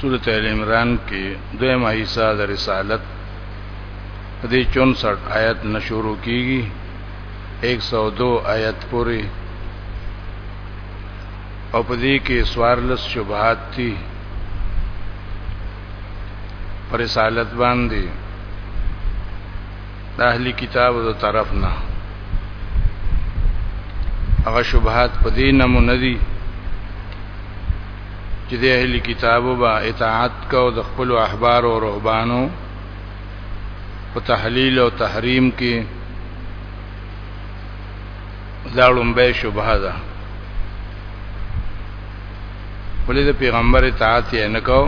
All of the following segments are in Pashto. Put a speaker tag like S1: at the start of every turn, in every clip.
S1: سورۃ ال عمران کې دویمه حصہ د رسالت دې 64 آیت نشورو کیږي 102 آیت پورې او په دې کې سوارلس شبهات دي پر رسالت باندې د اهلی کتاب د طرف نه هغه شبهات په دې نمونه دي چې د اهل کتابو با اطاعت کو د خپل احبار او رهبانو په تحلیل او تحریم کې دا لومبه شبهه ده ولې د پیغمبر اطاعت یې نکاو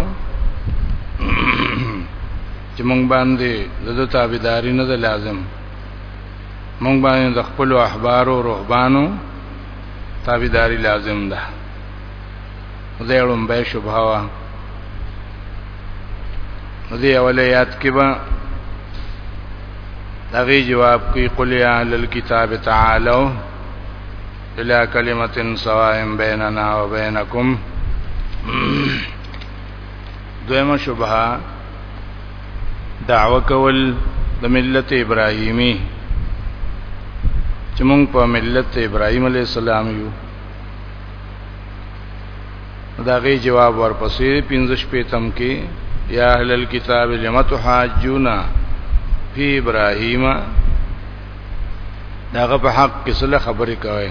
S1: چې مونږ باندې د ده تابعداري نه ده لازم مونږ باندې د خپل احبار او رهبانو تابعداري لازم ده زیړم به شوبه وا دې اولې یاد کې به دغه جواب کوي قل یا اهل الكتاب تعالوا الى كلمه سواء بيننا وبينكم دویمه شبهه دعوه کول د ملت ابراهیمی چې موږ په ملت ابراهیم علی السلام یو داغه جواب ورپسې 15 پیتم کې یا اهل الكتاب لم تحاجون فی ابراهیم داغه په حق کې سره خبرې کوي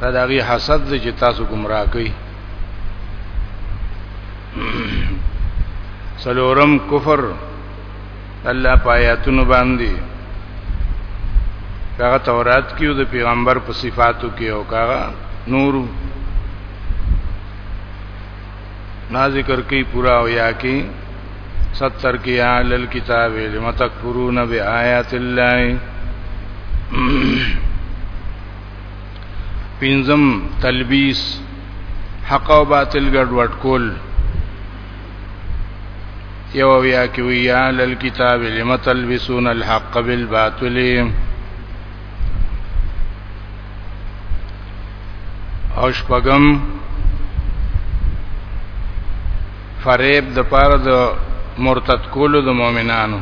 S1: دا دغه حسد دی چې تاسو گمراه کوي سلورم کفر الله پایاتونو باندې هغه تورات کې او د پیغمبر په صفاتو کې او هغه نور نا ذکر کې پورا او یا کې 70 کې اهل الكتاب لم تکفرون بیاات الله پنځم تلبیس حق او باطل ګډوډ کول یو بیا کې ویا لل کتاب لم تلبسون الحق بالباطل او شپغم فریب د پاره د مرتد کولو د مؤمنانو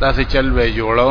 S1: دا څه چل به جوړو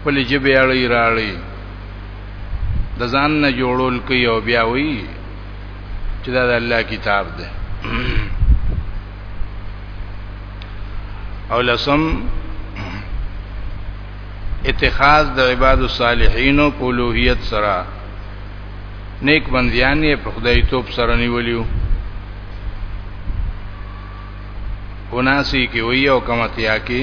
S1: خپل جبه اړي راړي د ځان نه جوړول کوي او بیا وی چې دا د الله کتاب دی او لسم اتخاذ د عباد الصالحین او اولوہیت سره نیک بندیان یې په خدای توپ سره نیولیو اناسی کې وی او کمتیا کې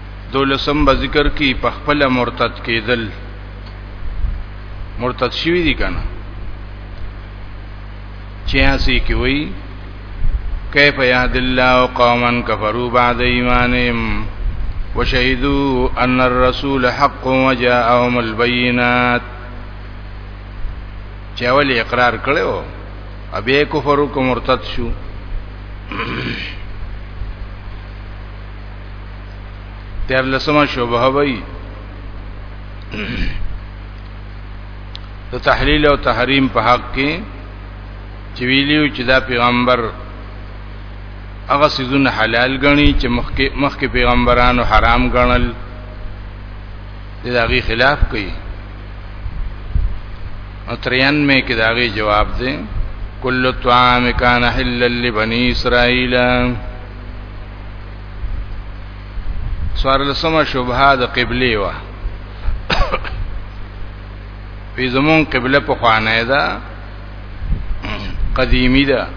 S1: دولسم به ذکر کی په خپل مرتد کېدل مرتد شوی دی کنه چې هسي کې وای کیف یهد الله قوما کفروا بعد ایمانهم وشهدوا ان الرسول حق وجاءهم البينات چې اول اقرار کړو ابي کفر کو مرتد شو تیر لسمه شوبه وای د تحلیل او تحریم په حق کې چې ویلیو چې دا پیغمبر هغه سيزونه حلال غني چې مخکې مخکې پیغمبرانو حرام غنل دغه خلاف کوي او 93 کې داغه جواب دی کل طعام کان حلل لبنی اسرائیل سوار لسمه شبهه د قبله وا په زمون قبله په خوانه ده قدیمی ده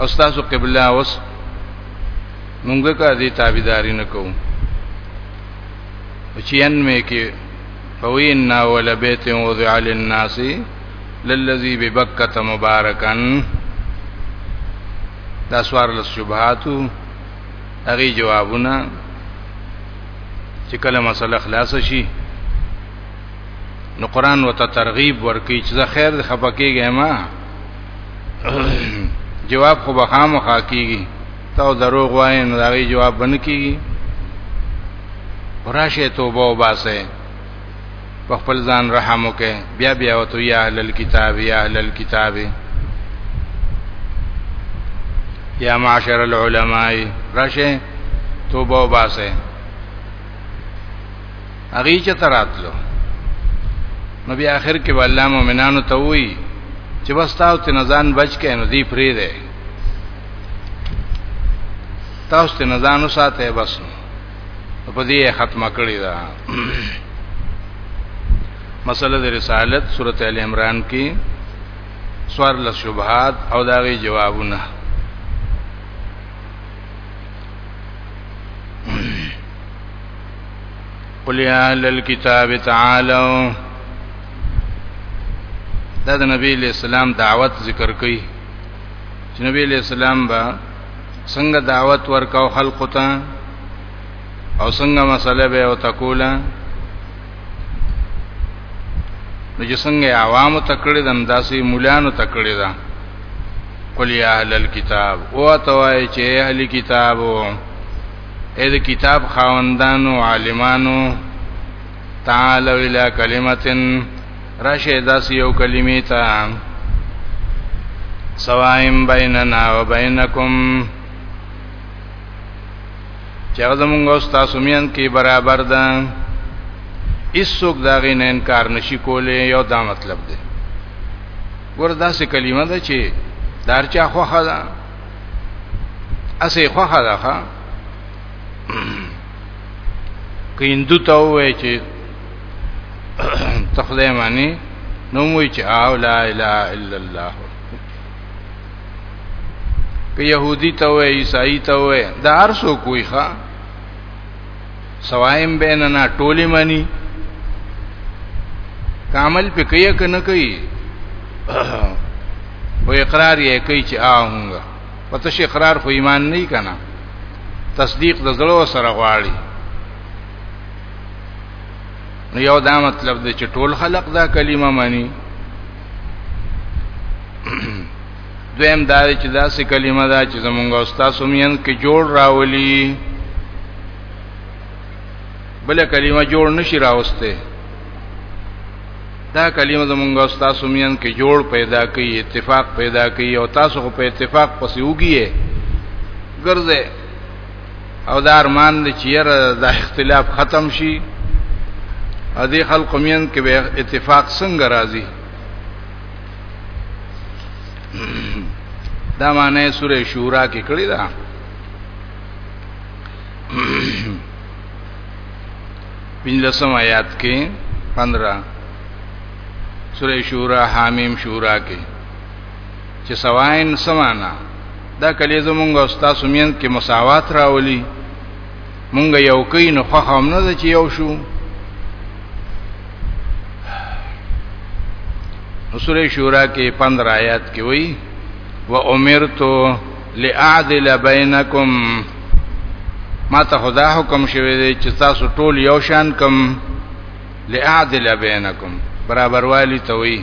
S1: او تاسو قبله اوس مونږه کا دي تابعداري نه کوو چین مې کې فوین نا ول بیت وضع للناس للذي ببکه مبارکان دا سوار لس شبهاتو هغه جوابونه چې کله مسله خلاص شي نو قران وته ترغیب ورکړي چې خیر د خپکیږي ما جواب خو به خامخا کیږي تا دروغ وایې نو دا جواب بن کیږي راشه توبه وباسه په خپل ځان رحم وکي بیا بیا وته یا اهل الكتاب یا اهل الكتاب یا معاشر العلماء راشه توبه وباسه اغي چې تراتلو نو بیا اخر کې الله مؤمنانو ته وایي چې بس تاسو ته نزان بچ کې نو دی پری دی تاسو ته نزان وساته بس نو په دې ختمه کړی دا مسله د رسالت سورته ال عمران کې سوار له شبهات او داغي جوابونه قل یا اهل الكتاب تعالوا دا د نبی اسلام دعوت ذکر کړي چې نبی اسلام با څنګه دعوت ورکاو خلق ته او څنګه مسله به او تکولا نو چې څنګه عوامو تکړه دم داسې مولانو تکړه ده قل یا اهل الكتاب او توای چې اهل کتابو اې د کتاب خاوندانو عالمانو تعالوا الى کلمتن راشه داسې یو کلمې ته سوایم بیننا و بینکم چې هغه زمونږ او تاسو مین کې برابر ده هیڅوک دا غي نه انکار نشي کولای یو دا مطلب دی ګور داسې کلمه ده چې دارچا خوخه ده اسې خوخه ده ښا کیندو ته وای چې تخدای معنی نو موی چې او لا اله الا الله که يهودي ته وې عیسائی ته وې دا هر څو کوی ښا سوایم بیننا ټولی معنی کامل په کیا کنه کوي او اقرار یې کوي چې آهونګه پته شي اقرار خو ایمان نه کنا تصدیق د زړه سره غواړي نو یو دا مطلب دی چې ټول خلق دا کلمه مانی دویم دا چې دا سې کلمه دا چې زمونږ استاد سمین کې جوړ راولي بل کلمه جوړ نشي راوسته دا کلمه زمونږ استاد سمین کې جوړ پیدا کوي اتفاق پیدا کوي او تاسو په اتفاق پسې وګیه ګرځه او دا ارمان دی چې یره دا اختلاف ختم شي او دې خلکو مین کې به اتفاق څنګه راځي دا معنی سوره شورا کې کړی دا پنځم آیات کې 15 سوره شورا حامیم شورا کې چې سواین سمانا دا کلی زمونږ او تاسو مینځ کې مساوات راولي مونږ یو کین نو خو هم نه چې یو شو سورې شورا کې 15 آیات کې وایي و امرت لاعدل بینکم ما ته خدا حکم شوی دی چې تاسو ټول یو شان کم لاعدل بینکم برابر والی ته وایي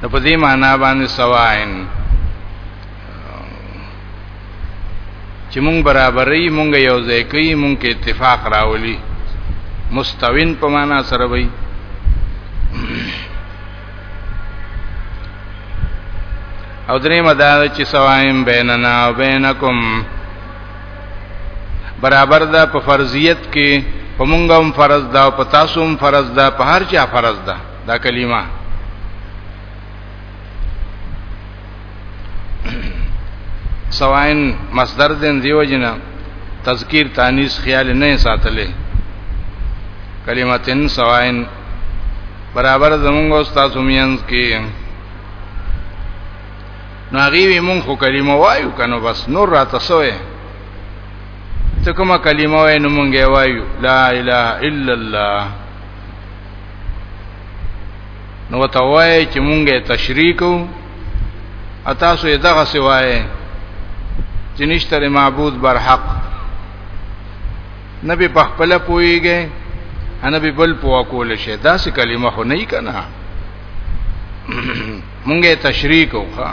S1: نو په دې معنا باندې سواین چې مونږ برابرې مونږ یو ځای کوي مونږ کې اتفاق راولي مستوین په معنا سره وي او درې مدار چې سوایم بیننا او بینکم برابر ده په فرضیت کې په مونږ هم فرض ده او په تاسو هم فرض ده په هر چا فرض ده دا کلمه سواین مصدر دین دیو جنا تذکیر تانیس خیال نه ساتلې کلمتن سواین برابر زمونږ استاد مینز کې نو هغه وی مونږ خو کلمه وایو کنو بس نور را تسوې ته کومه کلمه وای نو مونږه وایو لا اله الا الله نو ته وای چې مونږه تشریکو اتا سو دغه سوای چې نشتره معبود بر حق نبی په خپل پويږي نبی بل پوا کول شي دا سه کلمه خو نه کنا مونږه تشریح کوخه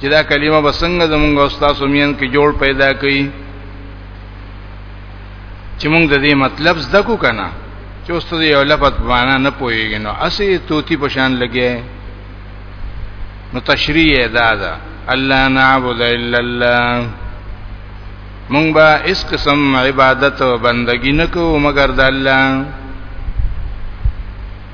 S1: چې دا کلمه بسنګ زمونږ استاد سمین کې جوړ پیدا کړي چې مونږ د دې مطلب زده کو کنه چې استاد یو لفظ معنا نه پويږي نو اسی توتی پشان لګي نو تشریح ادا ده الله نعبد الا الله مونږ به اس قسم عبادت او بندگی نکو مگر د الله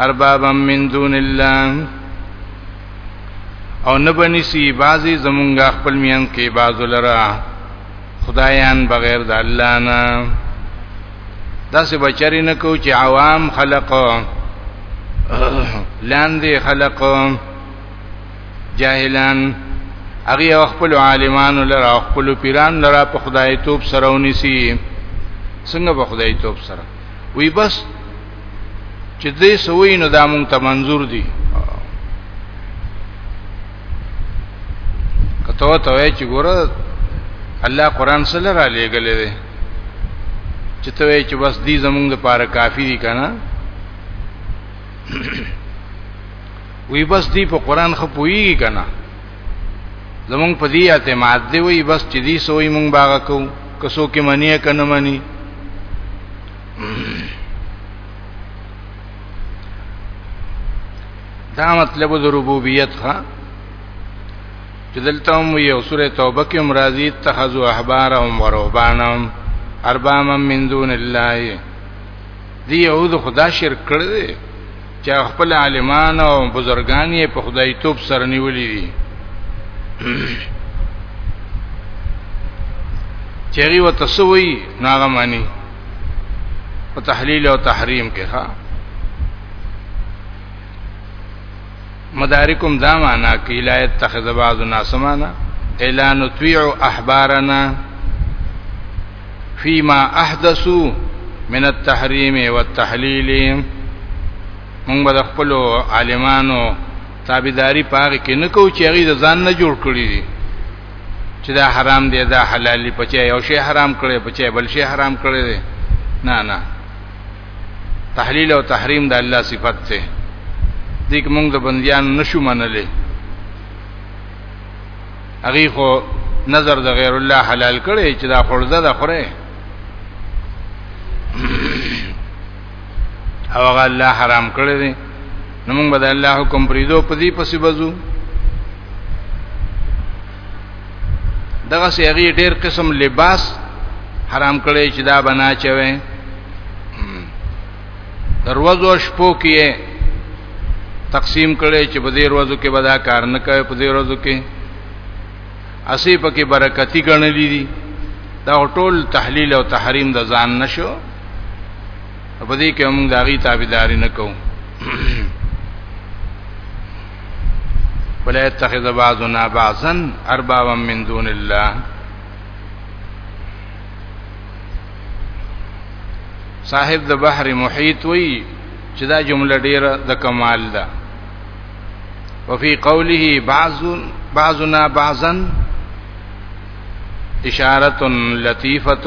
S1: اربابا من دون الله او نبنی سی بازی زمونږه خپل میان کې بازو لرا خدایان بغیر د الله نه داسې بچری نه کو چې عوام خلق لاندې خلق جاهلان هغه خپل عالمانو لره خپل پیران لره په خدای توپ سره ونیسی څنګه په خدای توپ سره وی بس چې دې سوي نو دا مونږ ته منظور دي کته ته وای چې ګوره الله قران سره را لېګلې دي چې ته وای چې بس دې زمونږ لپاره کافی دي کنه وی بس دې په قران خپويږي کنه زمونږ په دې اعتماد دی وی بس چې دې سوي مونږ باغ کو کسو کې منی کنه منی دا مطلب د ربوبیت ها چې دلته هم یو سوره توبه کې مرضی تخذو احبارهم ورهبانهم اربابا من دون الله دی یو د خدا شرک کړی چې خپل عالمان او بزرګان یې په خدای توپ سره نیولې دي چری و تسوی ناغه معنی په تحلیل او تحریم کې ها مدارکم دا معنا کوي لا يتخذ بعض الناس معنا الا نطيع احبارنا فيما احدثوا من التحريم والتحليل موږ به خپل عالمانو تابعداري پاره کې نه کوو چې هغه ځان نه جوړ کړی دي چې دا حرام دی دا حلال دی پچې یو شی حرام کړي پچې بل شی حرام کړي نه نه تحلیل او تحریم د الله صفت ته دې کوم د بنديان نشو منلې هغه خو نظر د غیر الله حلال کړي چې دا خورزه ده خوره او هغه الله حرام کړی دی نو موږ به د الله حکم پریدو په دې پسې بزو دغه سیغي ډیر قسم لباس حرام کړي چې دا بنا چوي دروازو شپو کې تقسیم کړي چې په دې ورځو کې به دا کار نه کوي په دې ورځو کې اسی پکې برکتی ګڼلې دي دا ټول تحلیل او تحریم د ځان نشو په دې کې موږ داغي تابعداري نه کوو ولا يتخذ بعضنا بعضا اربابا من دون الله صاحب د بحر محیط وی چې دا جمله ډیره د کمال ده وفي قوله بعض بعضنا بعضا اشاره لطیفه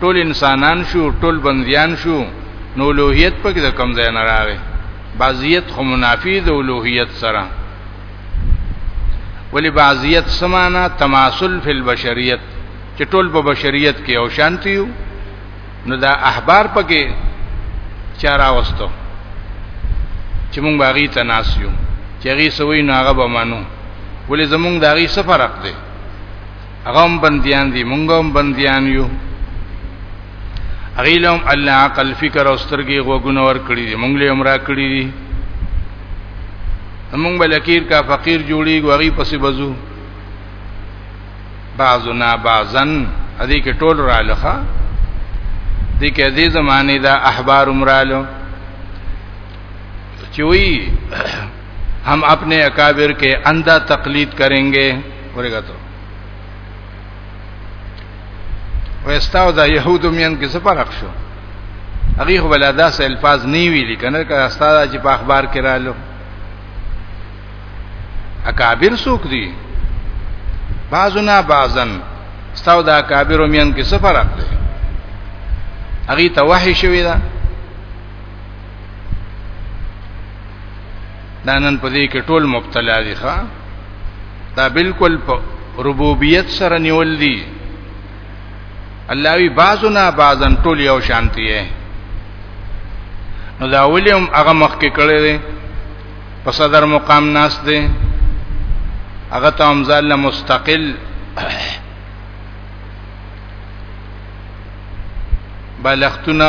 S1: ټول انسانان شو ټول بنديان شو نو لوهیت پکې د کم ځای نه راغی بعضیت خو منافی د لوهیت سره ولی بعضیت سمانا تماسل فی البشریت چې ټول په بشریت کې او شانتی یو نو دا احبار پکې چارا وستو چې مونږ باغی تناسیو چې غي سوي ناغه به مانو ولی زمونږ داغي سفرق دی هغه هم بنديان دي مونږ هم بنديان یو هغه لهم الله عقل فکر او سترګي غوګونه ور کړی دي مونږ له عمره کړی دي مونږ بلکیر کا فقیر جوړي غوغي پسې بزو بعضنا بعضن ادي کې ټول را لخه دي کې دې زمانه دا احبار عمرالو چوي هم اپنے اکابر کے اندھا تقلید کریں گے ورګاتو وستاو دا يهودو مين کې څه فرق شو هغه خو بل داس الفاظ نه ویلي کنه که استاد چې په اخبار کې رالو اکابر سوق دي بعضنا بعضن استاو دا اکابر مين کې څه فرق دی هغه ته وحي شوی دا دا نن په دې کې ټول مبتلا دي ښا دا بالکل په ربوبیت سره نیول دي الله وی بعضو نه بعضن ټول یو شانتی یې نو دا ولیم هغه مخ کې کړی دی په صدر مقام ناس دی هغه ته هم ځل مستقل بلختونه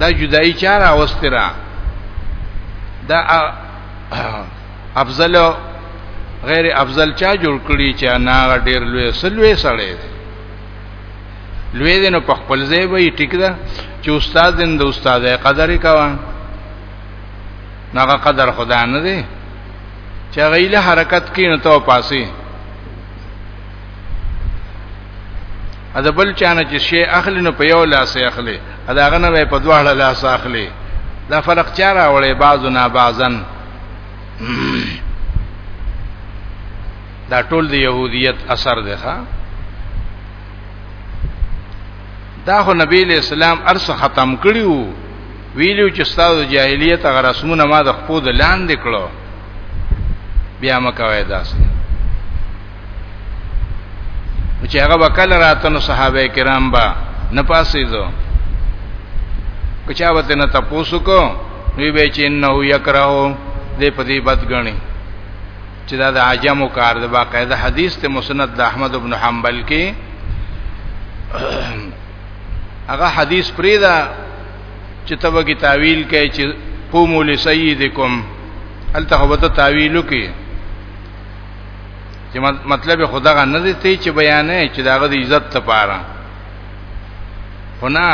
S1: دا جدائی چار آوستی را دا افضل غیر افضل چا جوړ کړی چې ناغه ډیر لوی سلوي سړی دی لوی دی نو په خپل ځای وي ټیک ده چې استاد دین د استاد قدر کوي ناغه قدر خدا نه دی چې غیله حرکت کین ته پاسي ادا بل چانه چې شی اخلي نو په یو لاس یې اخلي ادا غنه به په دوه لاس اخلي دا فرق چا راوړي بعضو نه بعضن دا ټول د يهوديت اثر دی ښا دا خو نبی له اسلام ارس ختم کړیو ویلو چې ستاسو جاهلیت هغه رسمونه ما د خپل لاندې کړو بیا مکوې داسې چې هغه وکړ راته نو صحابه کرام با نه پاسې دو کچا وته نه تاسو کو وی به چې انه یکرهو دې په دې بد غني چې دا د عجمو کار د باقاعده حدیث ته مسند د احمد ابن حنبل کې هغه حدیث پریدا چې تبه کی تعویل کوي چې قوموا لسیدکم الته هوته تعویل کوي چې مطلب خدغه نه دي ته چې بیانې چې داغه د عزت لپاره خنا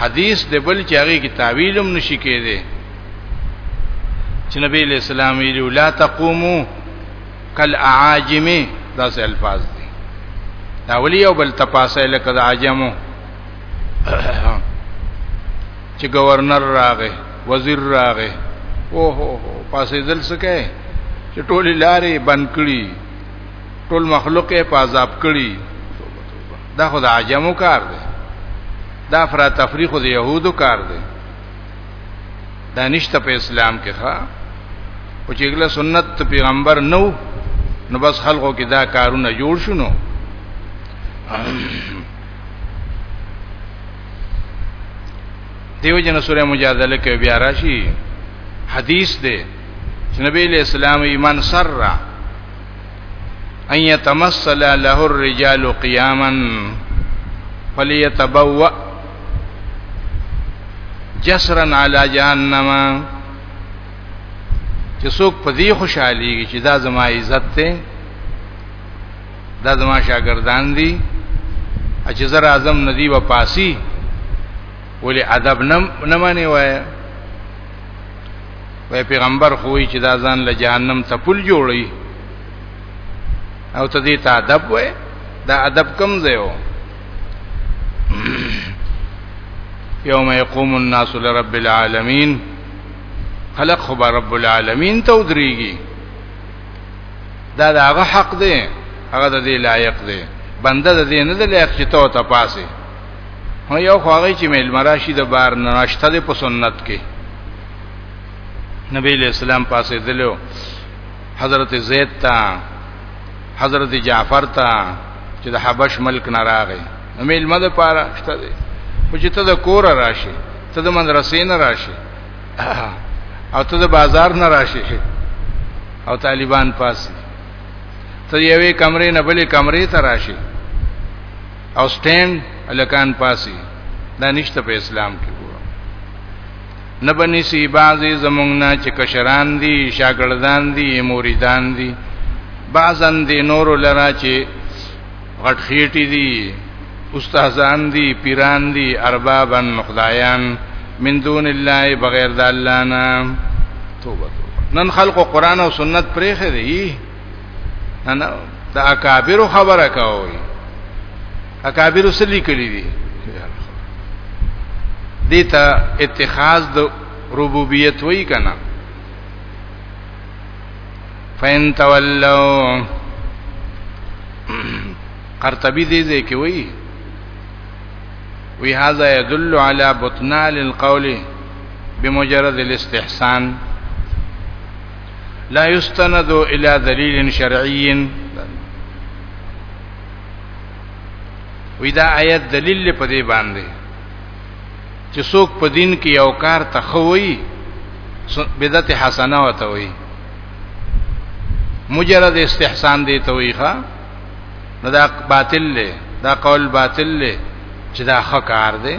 S1: حدیث د بل چې هغه کې تعویل هم نشي کېده چې نبی له اسلام ویلو لا تقومو کل اعاجم دا سه الفاظ دي دا ولي او بل تپاسه لکه د عجمو چې گورنر راغی وزیر راغې او هو هو پاسې دل سکه چې ټولې لارې بند کړي ټول مخلوق یې په عذاب کړي دا خو د عجمو کار دی دا فرا تفریق د يهودو کار دی دا نشته په اسلام کې ښا او چې ګله سنت پیغمبر نو نو بس خلقو کې دا کارونه جوړ شونو دیو جن سوره مجادله کې بیا راشي حدیث دی چې نبی له اسلام ایمان سره ان يتمثل له الرجال قياما فليتبوأ جسرا على جهنم چې څوک په دې خوشحاليږي چې دا زما عزت ته دا زما شاګردان دي چې زر اعظم ندی و پاسی ولی ادب نه مانی وای وای پیغمبر خوې چې دا ځان له جهنم ته پل جوړي او ته دې ته ادب وای دا ادب کم ځای و یوم یقوم الناس لرب العالمین خلق خبر رب العالمین ته ودریږي دا داغه حق دی هغه د دې لایق دی بنده د دې نه لایق چې ته ته پاسه هو یو خواږی چې مل مراشي د بار ناشته د په سنت کې نبی له اسلام پاسه دلو حضرت زید تا حضرت جعفر تا چې د حبش ملک نه راغی مل مده پاره شته دی خو چې ته د کور راشي ته د مدرسې نه راشي او ته د بازار نه راشي او طالبان پاسي ته یوې کمرې نه بلې کمرې ته راشي او سټینډ الکان پاسي دا نشته په اسلام کې نه بنی سی بعضی زمونږ نه چې کشران دي شاګردان دي مریدان دي بعضن دي نور لرا چې غټ خېټي دي استادان دي پیران دي اربابن خدایان من دون الله بغیر د الله نه توبه نن خلق قرآن او سنت پرې خري نن د اکابر خبره کوي اکابر سلی کړی دي دیتا اتخاذ د ربوبیت وای کنا فین تولوا قرطبی دې دې کې وایي وی هذا يدل على بطنان القول بمجرد الاستحسان لا يستند الى دليل شرعي وی دا آیت دلیل په دې باندې چې څوک په دین کې یو کار ته خوي بدعت حسنه وته وي مجرد استحسان دی ته وي ښا نو دا باطل دی دا قول باطل دی چې دا ښه کار دی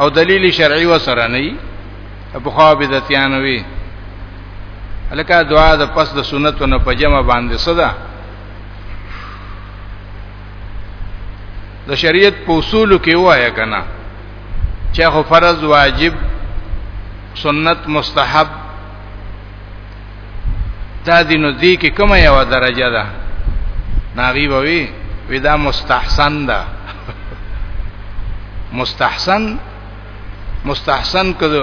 S1: او دلیل شرعي وسره نه وي په خو بدعتيان وي الکه دعا د پس د سنتو نه پجما باندې صدا د شریعت په اصول کې وایا کنه چې خو فرض واجب سنت مستحب دا د نو دې کې کومه یو درجه ده ناغي بوي ودا مستحسن ده مستحسن مستحسن کده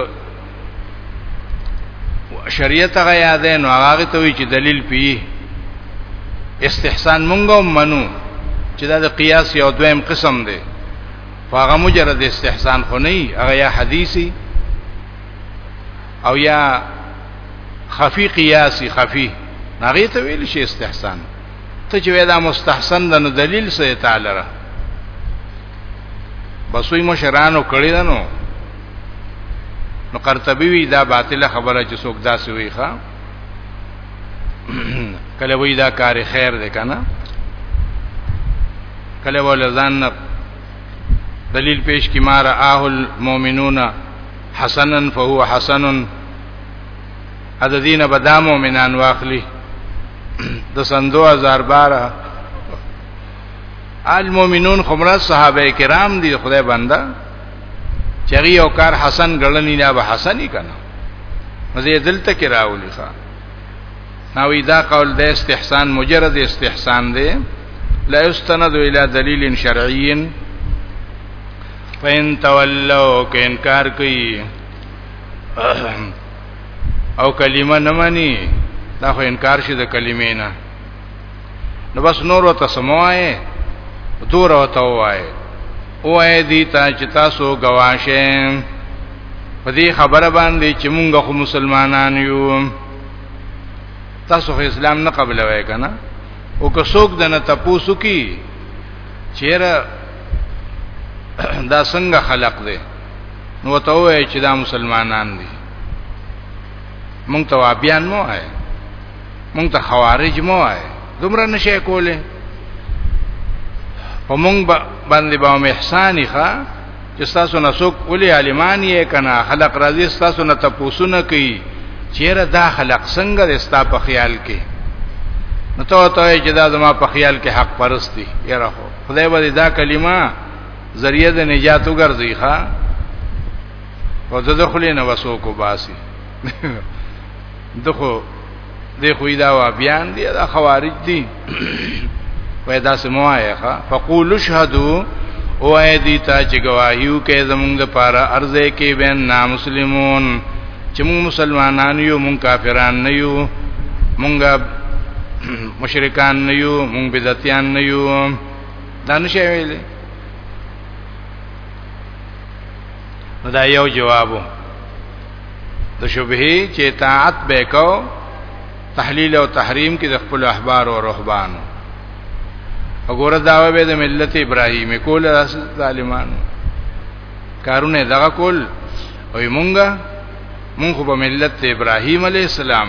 S1: شریعت هغه یاد نو هغه ته وی چې دلیل پی استحسان مونږه منو چې دا د قیاس یو دویم قسم دی هغه مجرد استحسان خو نه هغه یا حدیثي او یا خفی قیاسی خفی نغیت ویل شي استحسان ته چې وې دا مستحسن ده نو دلیل څه تعالی را بسوی مشرانو کړی ده نو نو قرطبی وی دا باطله خبره چې څوک داسې وی ښا کله وی دا کار خیر ده کنه کله ول ځان دلیل پیش کی مار اهل المؤمنون حسنا فهو حسن ا د دینه به دا مؤمنان واخلي د سن 2012 المؤمنون خمره صحابه کرام دي خدای بنده چری او کار حسن ګړنی نه به حسنی کنه مزه دلته کې راولي ښا نو دا قول د استحسان مجرد استحسان دی لا یستند الی دلیل شرعی فین تولوا کین کار کوي او کلمه نه مانی دا خو انکار شي د کلمې نه نو بس نور وته سموایې دور وته وایې وایې دي ته چې تاسو گواشه په دې خبره باندې چې مونږ خو مسلمانان یو تاسو خو اسلام نه قبلوي کنه او که څوک دنه تپوسو کی چیرې دا څنګه خلق دی نو ته وای چې دا مسلمانان دي مونږ ته وابیان مو آئے مونږ ته خوارج مو آئے دومره نشه کوله او مونږ باندې به احسان ښه چې تاسو نه څوک ولې عالمان یې کنه خلق راضي تاسو نه تاسو نه کوي چیرې دا خلق څنګه رستا په خیال کې نو ته ته چې دا زما په خیال کې حق پرستی یره خدای به دا کلمه ذریعہ د نجات وګرځي ښا او د دخلې نه وسو کو باسي دغه دغه دا وا بیان دي دا خوارج دي وای دا سموایه ښا فقول شهدو او اې دي تا چې گواهیو کې زمونږ د پاره ارزه کې بین نامسلمون چې موږ مسلمانان یو موږ کافران نه یو موږ مشرکان نه یو موږ بدعتيان نه یو دا نشي ویلې دا یو جوابو د شبهه چې اطاعت وکاو تحلیل او تحریم کې د خپل احبار او رهبان وګوره داوی به د ملت ابراهیمی کول ظالمان کارونه دغه کول او مونږه مونږ په ملت ابراهیم علی السلام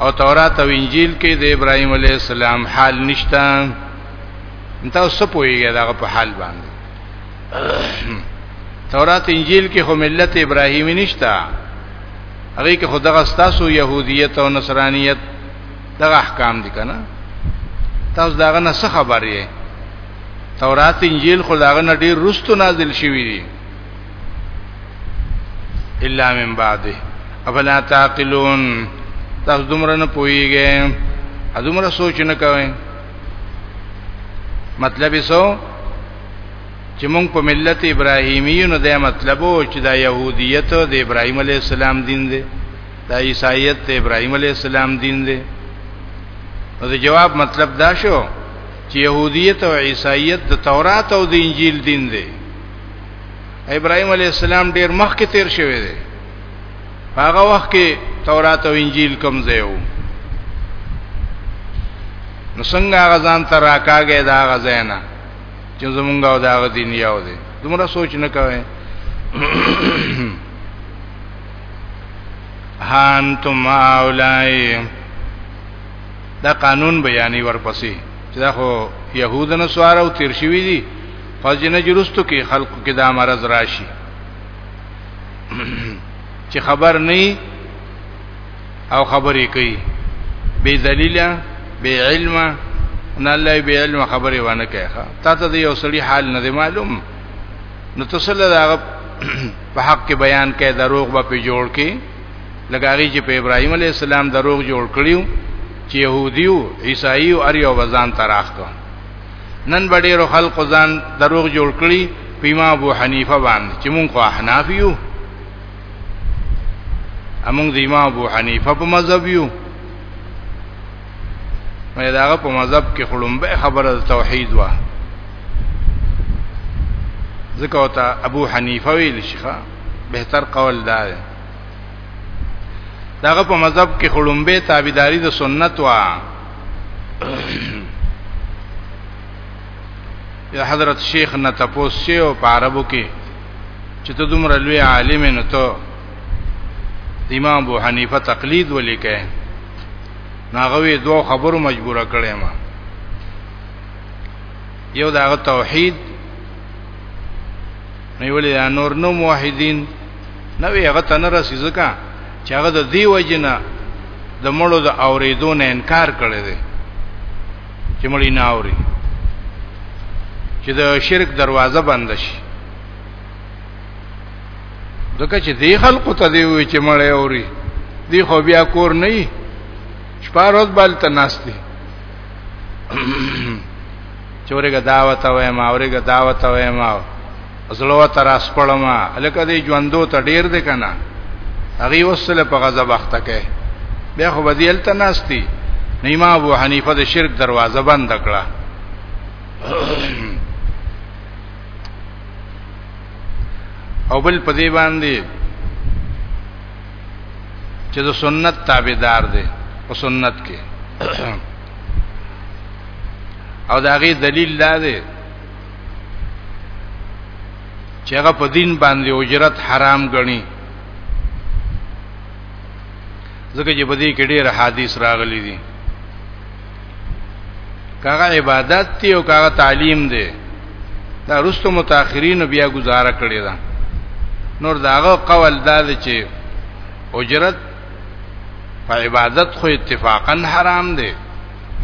S1: او تورات او انجیل کې د ابراهیم علی السلام حال نشته تاسو پوهیږئ دا په حال باندې تورات انجیل کې خو ملت ابراهیمی نشته هغه کې خدغه ستاسو يهودیت او نصرانیت دغه احکام دي کنه تاسو داغه نه څه خبر یې تورات انجیل خو داغه نه ډیر رستو نازل شوی دی الا من بعده افلا تعقلون تاسو دومره نه پويږئ ا دومره سوچ نه کوئ مطلب یې سو چې مونږ په ملت ابراهیمی نو دا مطلب و چې دا يهودیت د ابراهیم علی السلام دین دی دا عیسایت د ابراهیم علی السلام دین دی نو د جواب مطلب دا شو چې يهودیت او عیسایت د تورات او د انجیل دین دی ابراهيم عليه السلام ډیر مخکې تیر شوی دی هغه وخت کې تورات او انجیل کوم ځای وو نو څنګه هغه ځان ته راکاږي دا هغه ځای نه چې زمونږ او دا هغه دین یو دی دومره سوچ نه کوي هانتم اولای دا قانون بیانې ورپسې چې دا خو يهودانو سوار او تیر شوی دي پس جنه جرستو کې خلقو کې دا مرض راشي چې خبر نه او خبرې کوي بے دلیله بے علمه نه الله بے علم خبرې ونه کوي تا ته د یو سړي حال نه معلوم نو تسل دا په حق کې بیان کوي دروغ به په جوړ کې لګاغي چې په ابراهيم عليه السلام دروغ جوړ کړیو چې يهوديو عيسایيو ار یو وزن تراخته نن به ډیرو خلکو ځان دروغ جوړ کړي په امام ابو حنیفه باندې چې مونږ خو احناف یو امونږ د امام ابو حنیفه په مذهب یو مې داغه په مذهب کې خلومبه خبره توحید و ځکه او ته ابو حنیفه ویل شيخه بهتر قول دا دی داغه په مذهب کې خړومبه تابعداري د سنت وا یا حضرت شیخ نه تاسو شی او په عربو کې چې ته دومره لوی عالم نه ته امام ابو حنیفه تقلید ولیکه ناغوی دوه خبرو مجبور کړی ما یو دا توحید نه ویلې نور نو موحدین نه وی هغه تنه رسی ځکه چې هغه د دی وجنه د مړو د اوریدو نه انکار کړی دی چې مړی نه اوري چې د شرک دروازه بند شي ځکه چې دی خلکو ته دی وی چې مړی اوري دی خو بیا کور نه وي شپارت بل ته ناشتي چورګه دعوت وایم اورګه دعوت وایم زلو تر اسپړما الکه دی ژوندو ته ډیر دی کنه هغه وسله په غضب اخته کې بیا خو بدیل ته ناشتي نیما ابو حنیفه د شرک دروازه بند کړه او بل په دې باندې چې د سنت تابعدار دی او سنت کې او دا غي دلیل لا دی چې هغه په دین باندې اجرت حرام غني ځکه چې په دې کې ډېر حدیث راغلي دي کاغه عبادت دی او کاغه تعلیم دی دا رستو متأخرین بیا گزاره کړی دا نور داغه قول دا دی چې اجرت په عبادت خو اتفاقا حرام دی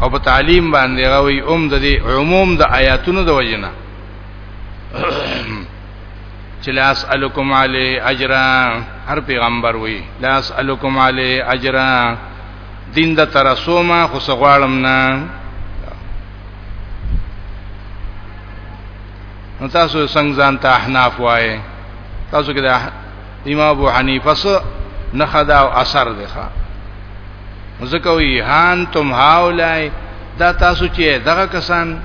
S1: او په تعلیم باندې غوي اوم د دې عموم د آیاتونو د وجنه چې لا اسالکم علی اجر هر پیغمبر وی لا اسالکم علی اجر دین د ترسومه خو سغوالم نه نو تاسو څنګه ځان ته احناف وای تاسو کې د امام ابو حنیفه سو نخدا او اثر دی ښا ځکه وی هان تم هاولای دا تاسو چې دغه کسان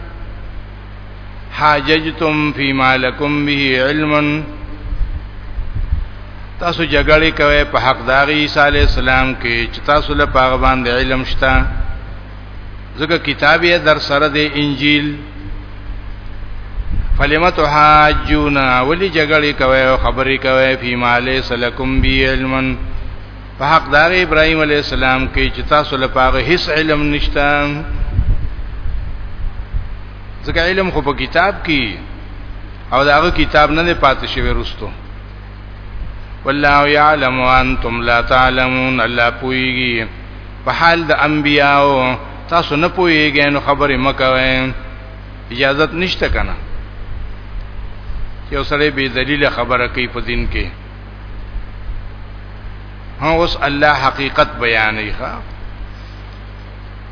S1: حاججتم فی مالکم به علم تاسو جګړه کوي په حق داغي عیسی علی السلام کې چې تاسو له پاغه باندې علم شته ځکه کتاب یې در سره دی انجیل فلم تحاجون ولی جګړې کوي او خبرې کوي فيما ليس لكم بي علم په حق دار ابراهيم عليه السلام کې چې تاسو لپاره هیڅ علم نشته ځکه علم خو په کتاب کې او داغه کتاب نه پاتې شوی رستو والله يعلم وانتم لا تعلمون الله پويږي په حال د انبياو تاسو نه پويږئ نو خبرې مکوئ اجازه نشته کنه یو سړی به دلیل خبره کوي په دین کې هغه اوس الله حقیقت بیانوي ښا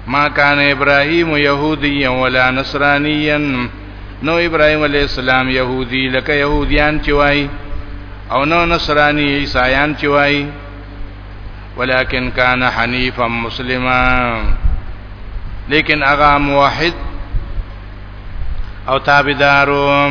S1: ما کان ابراهیم يهوديا ولا نصرانيا نو ابراهيم عليه السلام يهودي لکه يهوديان چوي او نو نصراني عيسایان چوي ولكن كان حنيفا مسلما لیکن اغا موحد او تابعدارو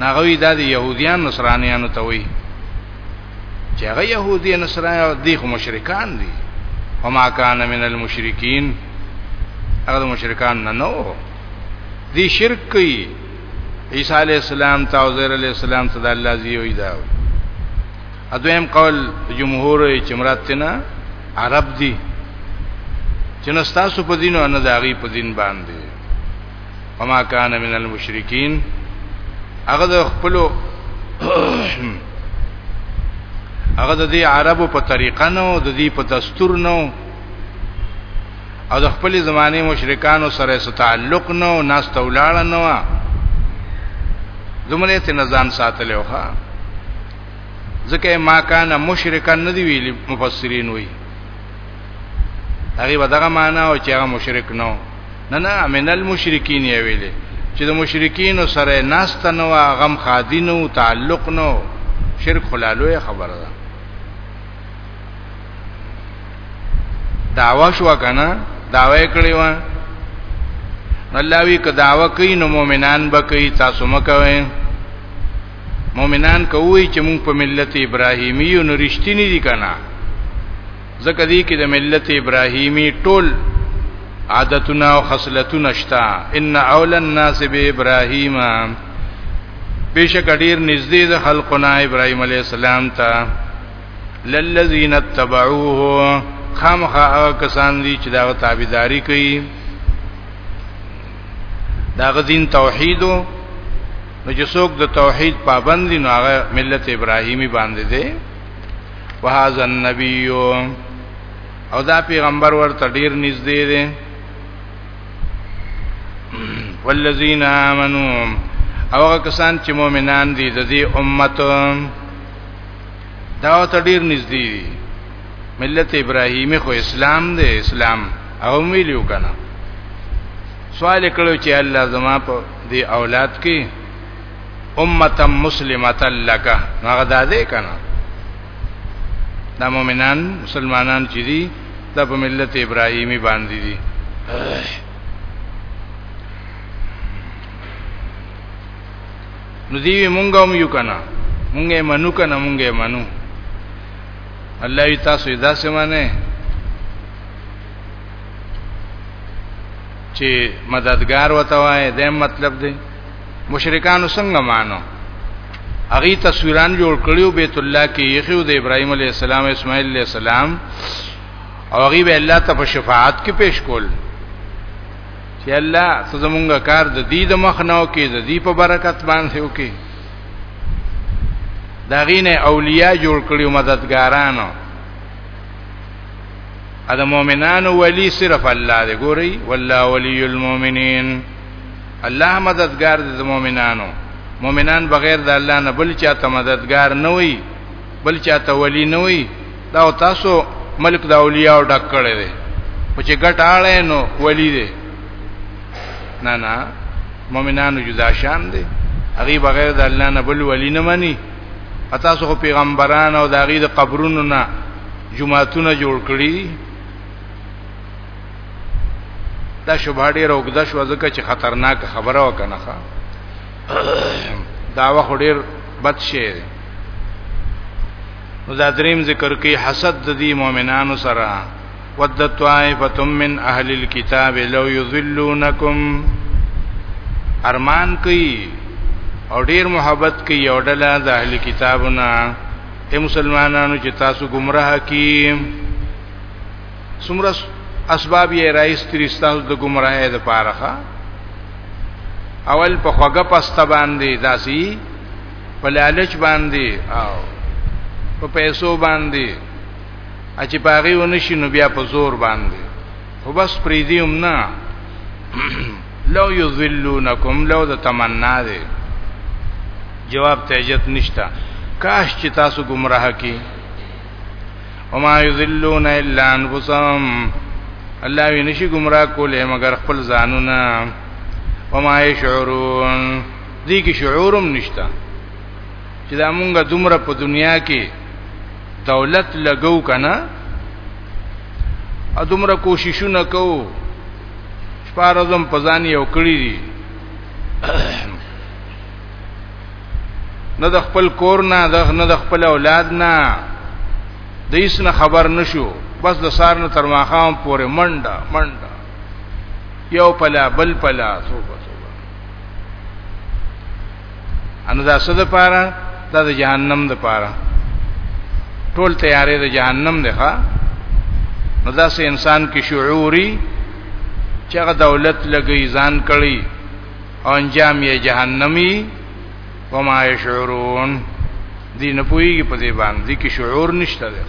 S1: ناغوی دا دی يهوديان نصرانيانو ته وي چې هغه يهودي نصراني او دي خو مشرکان دي وما كان من المشرکین هغه مشرکان نه نو دي شرک کوي عیسی علی السلام ته او زیر علی السلام ته د الله زی وي دا اځم قول جمهور چې مراد تنه عرب دي چې نستاسو په دین او نه داغي په دین باندې وما كان من المشرکین هغه د خپل هغه د دې عربو په طریقه نو د دې په دستور نو او د خپل زمانه مشرکانو سره څه تعلق نو ناس تولاړ نو دومره ته نزان ساتلو ښا ځکه ما کان مشرکان ندی ویل مفسرین وی هغه ودغه معنا او چې هغه مشرک نو نه نه من المشرکین یې ویلې چې د مشرکین سره ناست نو غم خادینو تعلق نو شرک خلالوې خبره ده داوا شو کنه داوا کړی و الله وی که داوا کوي نو مؤمنان به کوي تاسو مکوئ مؤمنان کوي چې موږ په ملت ابراهیمی یو نو رښتینی دي کنه ځکه دی کې د ملت ابراهیمی ټول عادتونه او خصلتونه شته ان اول الناس به ابراهیم بشک ډیر نږدې د خلقنا ابراهیم علی السلام ته للذین اتبعوه خامخا کسان دي چې دا تابعداري کوي دا غزين توحید نو چې څوک د توحید پابند دي نو هغه ملت ابراهیمی باندې دي وهذا النبي او دا پیغمبر ورته ډیر نږدې دی والذین آمنو او هغه کسان چې مؤمنان دي د دې امت دا ته ډیر نږدې دي ملت ابراهیمی خو اسلام دی اسلام او ویلو کنه سوال کړو چې الله زما په دې اولاد کې امه مسلمه لك هغه دا دی کنه دا مؤمنان مسلمانان چې دي دا په ملت ابراهيمي باندې دي نو دی مونږ هم یو کنه مونږه منو کنه مونږه منو الله ای تاسو دا سمانه چې مددگار وتاوای د مطلب دی مشرکانو څنګه مانو هغه تصویران جوړ کړیو بیت الله کې یخیو د ابراهیم علی السلام اسماعیل علی السلام او هغه به الله ته په شفاعت کې پیش کول چې الله ته زمونږ کار د دې د مخ نه او کې د دې په برکت باندې وکي دا غینه اولیاء جوړ کړیو مددګارانو اده مؤمنانو ولی صرف الله دی ګوري والله ولی المؤمنین الله مددگار دی د مؤمنانو مؤمنان بغیر د الله نه بل چاته مددگار نه وي بل چاته ولی نه وي دا تاسو ملک د اولیاء ډک کړي دي او چې ګټ اړه نو ولی دي نه نه مؤمنانو جدا شان دي هغه بغیر د الله نه بل ولی نه مني اته سو پیغمبران او داغي د قبرونو نه جمعهتون جوړ کړی دا شوبه ډیره وګدا شو ځکه چې خطرناک خبره وکنه دا وخت ډیر بد شي نو دا دریم ذکر کې حسد د دې مؤمنانو سره ود طائفه من اهل الكتاب لو يذلونکم ارمان کوي او ډیر محبت کوي او ډله د اهل کتابونه اے مسلمانانو چې تاسو گمراه کی سمرس اسباب یې رئیس تریستاو د گمراهی د پارخه اول په خوګه پست باندې داسي په لالچ باندې او په پیسو باندې اچي پاغي ونشي نو بیا په زور باندې خو بس پریدیوم نه لو یذلونکم لو د تمنا دی جواب تهجت نشتا کاش چې تاسو گمراه کی وما یذلون الا انفسهم الله وی نشي گمراه کولې مگر خپل ځانونه وما یشعرون دې کې شعورم نشتا چې دا مونږه دومره په دنیا کې دولت لګو کنه ا دومره کوششونه کوو شپارزم پزانی یو کړی دي نه د خپل کور نه د نه د خپل اولاد نه د هیڅ نه خبر نشو بس د سار نه تر ماخام پورې منډه منډه یو پلا بل پلا توبه توبه ان دا څه د پاره دا د جهنم د پاره ټول تیارې د جهنم ده ښا نو دا سه انسان کې شعوري چې هغه دولت لګي ځان کړي انجام یې جهنمی وما یشعرون دی نه پویږي په دې باندې کې شعور نشته دی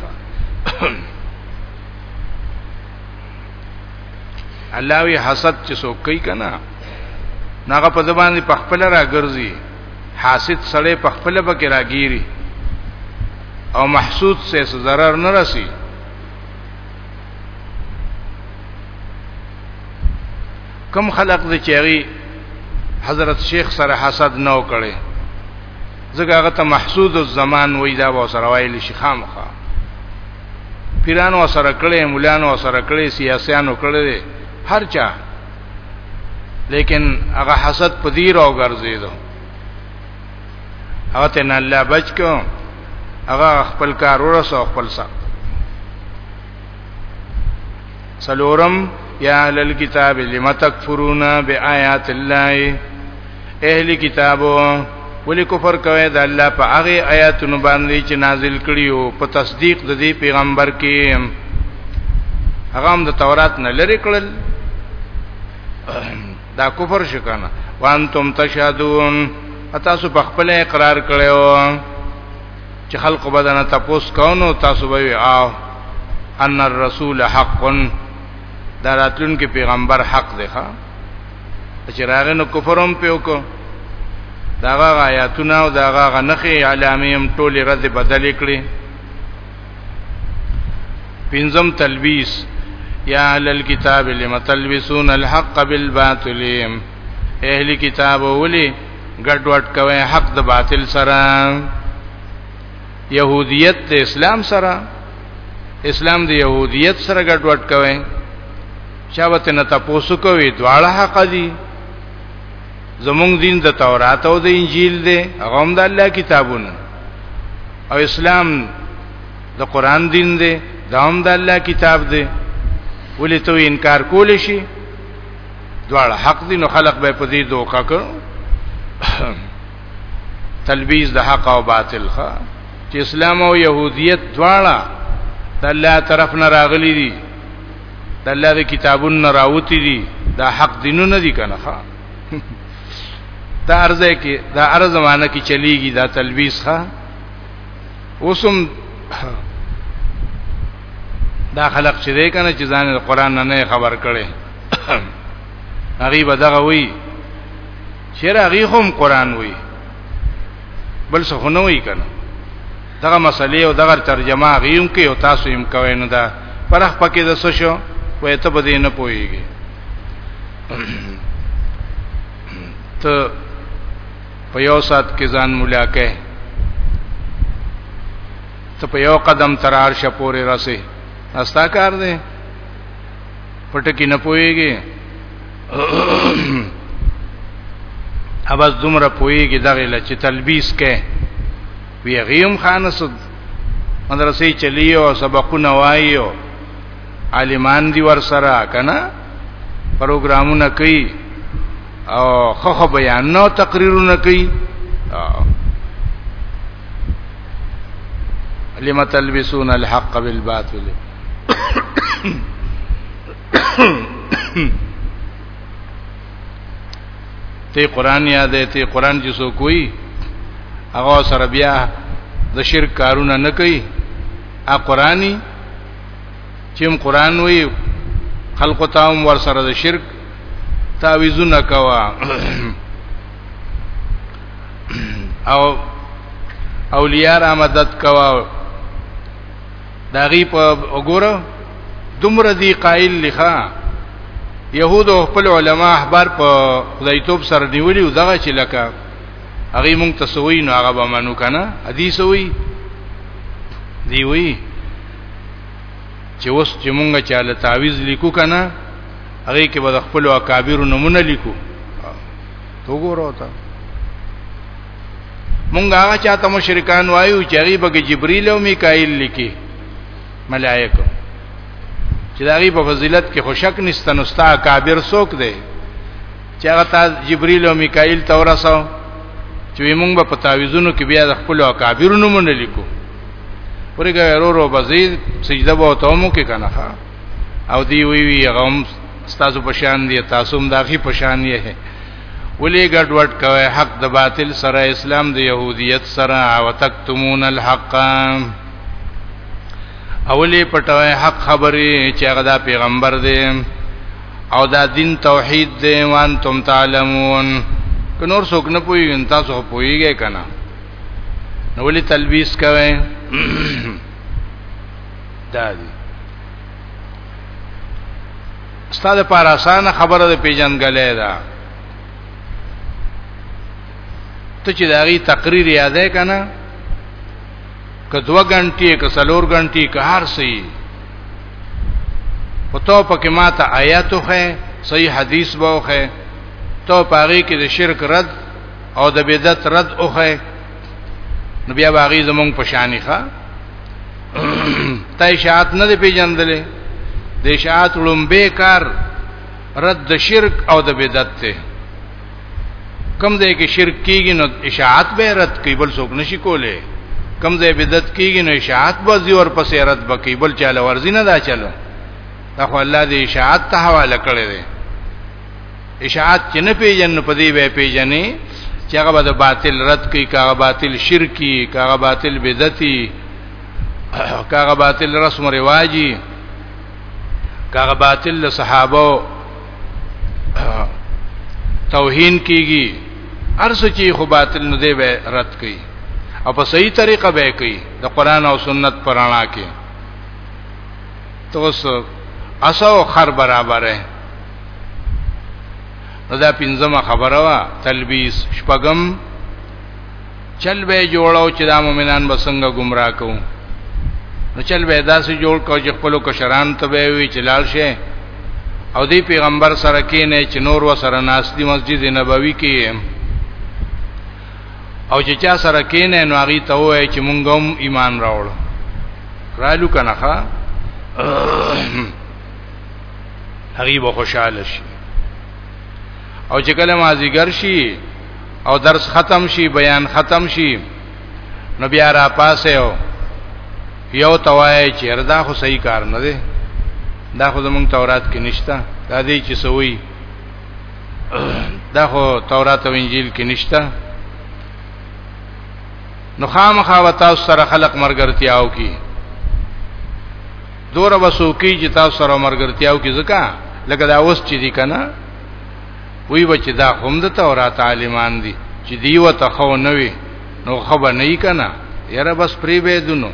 S1: الله وی حسد چې څوک کوي کنه ناغه په زبان دی په خپل راګرځي حاسد سړی په خپل بکې راګيري او محسود سه ضرر نه رسی کم خلق دې چېری حضرت شیخ سره حسد نو کړي زګه هغه ته محسود الزمان وې دا و سره وایلی شي خامخا پیرانو سره کړي مولانو سره کړي سیاسيانو کړي هر چا لیکن هغه حسد پذیر او ګرځیدو هغه ته نه الله بچ کو هغه خپل کار ورسو خپل سره سلورم یا اهل الكتاب لم تکفرون بیاات الله اهل کتابو ولی کفر کوي د الله په هغه آیاتونو باندې چې نازل کړیو په تصدیق د دې پیغمبر کې هغه هم د تورات نه لری کړل دا کفر شکنه وانتم تشهدون تاسو په خپل اقرار کړو چې خلق بدنه تپوس کونو تاسو به او ان الرسول حق دراتلون کې پیغمبر حق دی ښا چې راغې نو کفرم په وکړو داغه آیاتونه او داغه نخي علامې هم ټوله رد بدل کړي پنځم تلبیس یا اهل الكتاب لم تلبسون الحق بالباطل اهل کتاب ولي ګډوډ کوي حق د باطل سره يهوديت د اسلام سره اسلام د يهوديت سره ګډوډ کوي چا وته نه تاسو کوي دواړه حق دي زمونږ دین د تورات او د انجیل دی هغه هم د الله کتابونه او اسلام د قران دین دی دا هم د الله کتاب دی ولې ته انکار کول شي دواړه حق دي نو خلق به په دې دوکا کو تلبیس د حق او باطل ښه چې اسلام او يهوديت دواړه د الله طرف نه راغلي دي د الله د کتابونو راوتی دي دا حق دینونه دي کنه ښه دا ارزه کې دا ارزه معنی کې چلیږي دا تلبیس ښه اوسم دا خلق چې دی کنه چې ځان د قران نه خبر کړي هغه به دغه وی چیرې هغه هم قران وی بل څه خو نه وی کنه دغه مسلې او دغه ترجمه هغه هم کوي او تاسو هم کوئ نو دا فرق پکې د څه شو وې ته به دې نه پويږي ته په یو سات کې ځان ملاقات ته په یو قدم ترار شپورې راسي استا کار دی پټکی نه پويږي اباز دومره پويږي دغه لچ تلبیس کې وی غیم خانس مدرسې چلی او سبقونه وایو عالمان دی ور سره کنه پروګرامونه کوي او خخ بیان نو تقریرونه کوي لما تلبسون الحق بالباطل ته قران یادې ته قران چې سو کوي هغه سره بیا د شرک کارونه نه کوي ا قرآنی چې قرآن وی خلق تاوم ور سره د شرک تعویذونه کوا او اولیاء را مدد کوا دا غي په وګوره دومره دی قائل لخوا يهود او خپل علما احبار په خدایتوب سره دیولی او دغه چې لکه هغه مونږ ته سوي نو هغه به منو کنه حدیث وي دی وی چې اوس چې مونږه چاله تعویز لیکو کنه هغه کې به خپل اکابر نمونه لیکو تو ګورو ته مونږ هغه چاته مشرکان وایو چې هغه به جبرئیل او میکائیل لیکي ملائکه چې دا غي په فضیلت کې خوشک نشته نو ستا کابر څوک دی چې هغه تا جبرئیل او میکائیل تورسو چې مونږ به په تعویذونو کې بیا د خپل اکابرونو مونږ لیکو ورګه ورو بزید سجده به ته مو کې کنه او دی وی وی غم تاسو پشان دی تاسو هم داخی پشان یې ولی ګډوډ کوي حق د باطل سره اسلام د يهوديت سره او تکتمون الحق اولی پټوي حق خبري چې هغه د پیغمبر دی او دا دین توحید دی وان تم تعلمون که نور څوک نه پوهیږي تاسو پوهیږئ کنه نو ولی تلبیس کوي دا دی ستا د پاره اسانه خبره ده پیژندګلې ده ته چې دا غي تقریر یادې کنه که دو غنټې که سلور غنټې که هر سي په تو پکې ماته آیاتو خې صحیح حدیث به خې تو پاره کې د شرک رد او د بدعت رد اوخه نو بیا باغی زمونږ په شانې ښا تای شاعت نه دی پیژندلې د شاعت لومبه کار رد شرک او د بدعت ته کم ځای کې شرک کیږي نو اشاعت به رد کوي بل څوک نشي کوله کم ځای بدعت کیږي نو اشاعت به زی ور پسې رد بکی بل چاله ورزینه دا چلو دا خو الله دې اشاعت ته حواله کړی دی اشاعت چې نه پیژنې په دې به پیژنې چې هغه به باطل رد کوي کاغه باطل شرکی کاغه باطل بدعتي کاغه باطل رسم و رواجی کاغه باطل صحابه توهین کیږي ارس چې خو باطل نه دی به رد کوي او په صحیح طریقه به کوي د قران او سنت پرانا کې تو اس اسو خر برابر ہے نو دا پنځمه خبره وا تلبیس شپغم چل به جوړاو چې دا مؤمنان به څنګه گمراه کوو نو چل به داسې جوړ کو چې خپل کشران ته به وی چې لال شي او دی پیغمبر سره کینې چې نور و سره ناس دی مسجد نبوي کې او چې چا سره کینې نو هغه ته وای چې مونږ هم ایمان راوړ رالو کنه هغه به خوشاله شي او چې کله مازیګر شي او درس ختم شي بیان ختم شي نو بیا را پاسه او یو توای چې ردا خو صحیح کار نه دی دا خو زمونږ تورات کې نشته دا دی چې سوی دا خو تورات او انجیل کې نشته نو خامخا وتا سره خلق مرګرتیاو کی دوره وسوکی چې تاسو سره مرګرتیاو کې ځکه لکه دا اوس چې دی کنه وی بچ دا هم د تورات عالمان دي چې دی وته خو نه وي نو خبر نه یې کنه یاره بس پری به دونو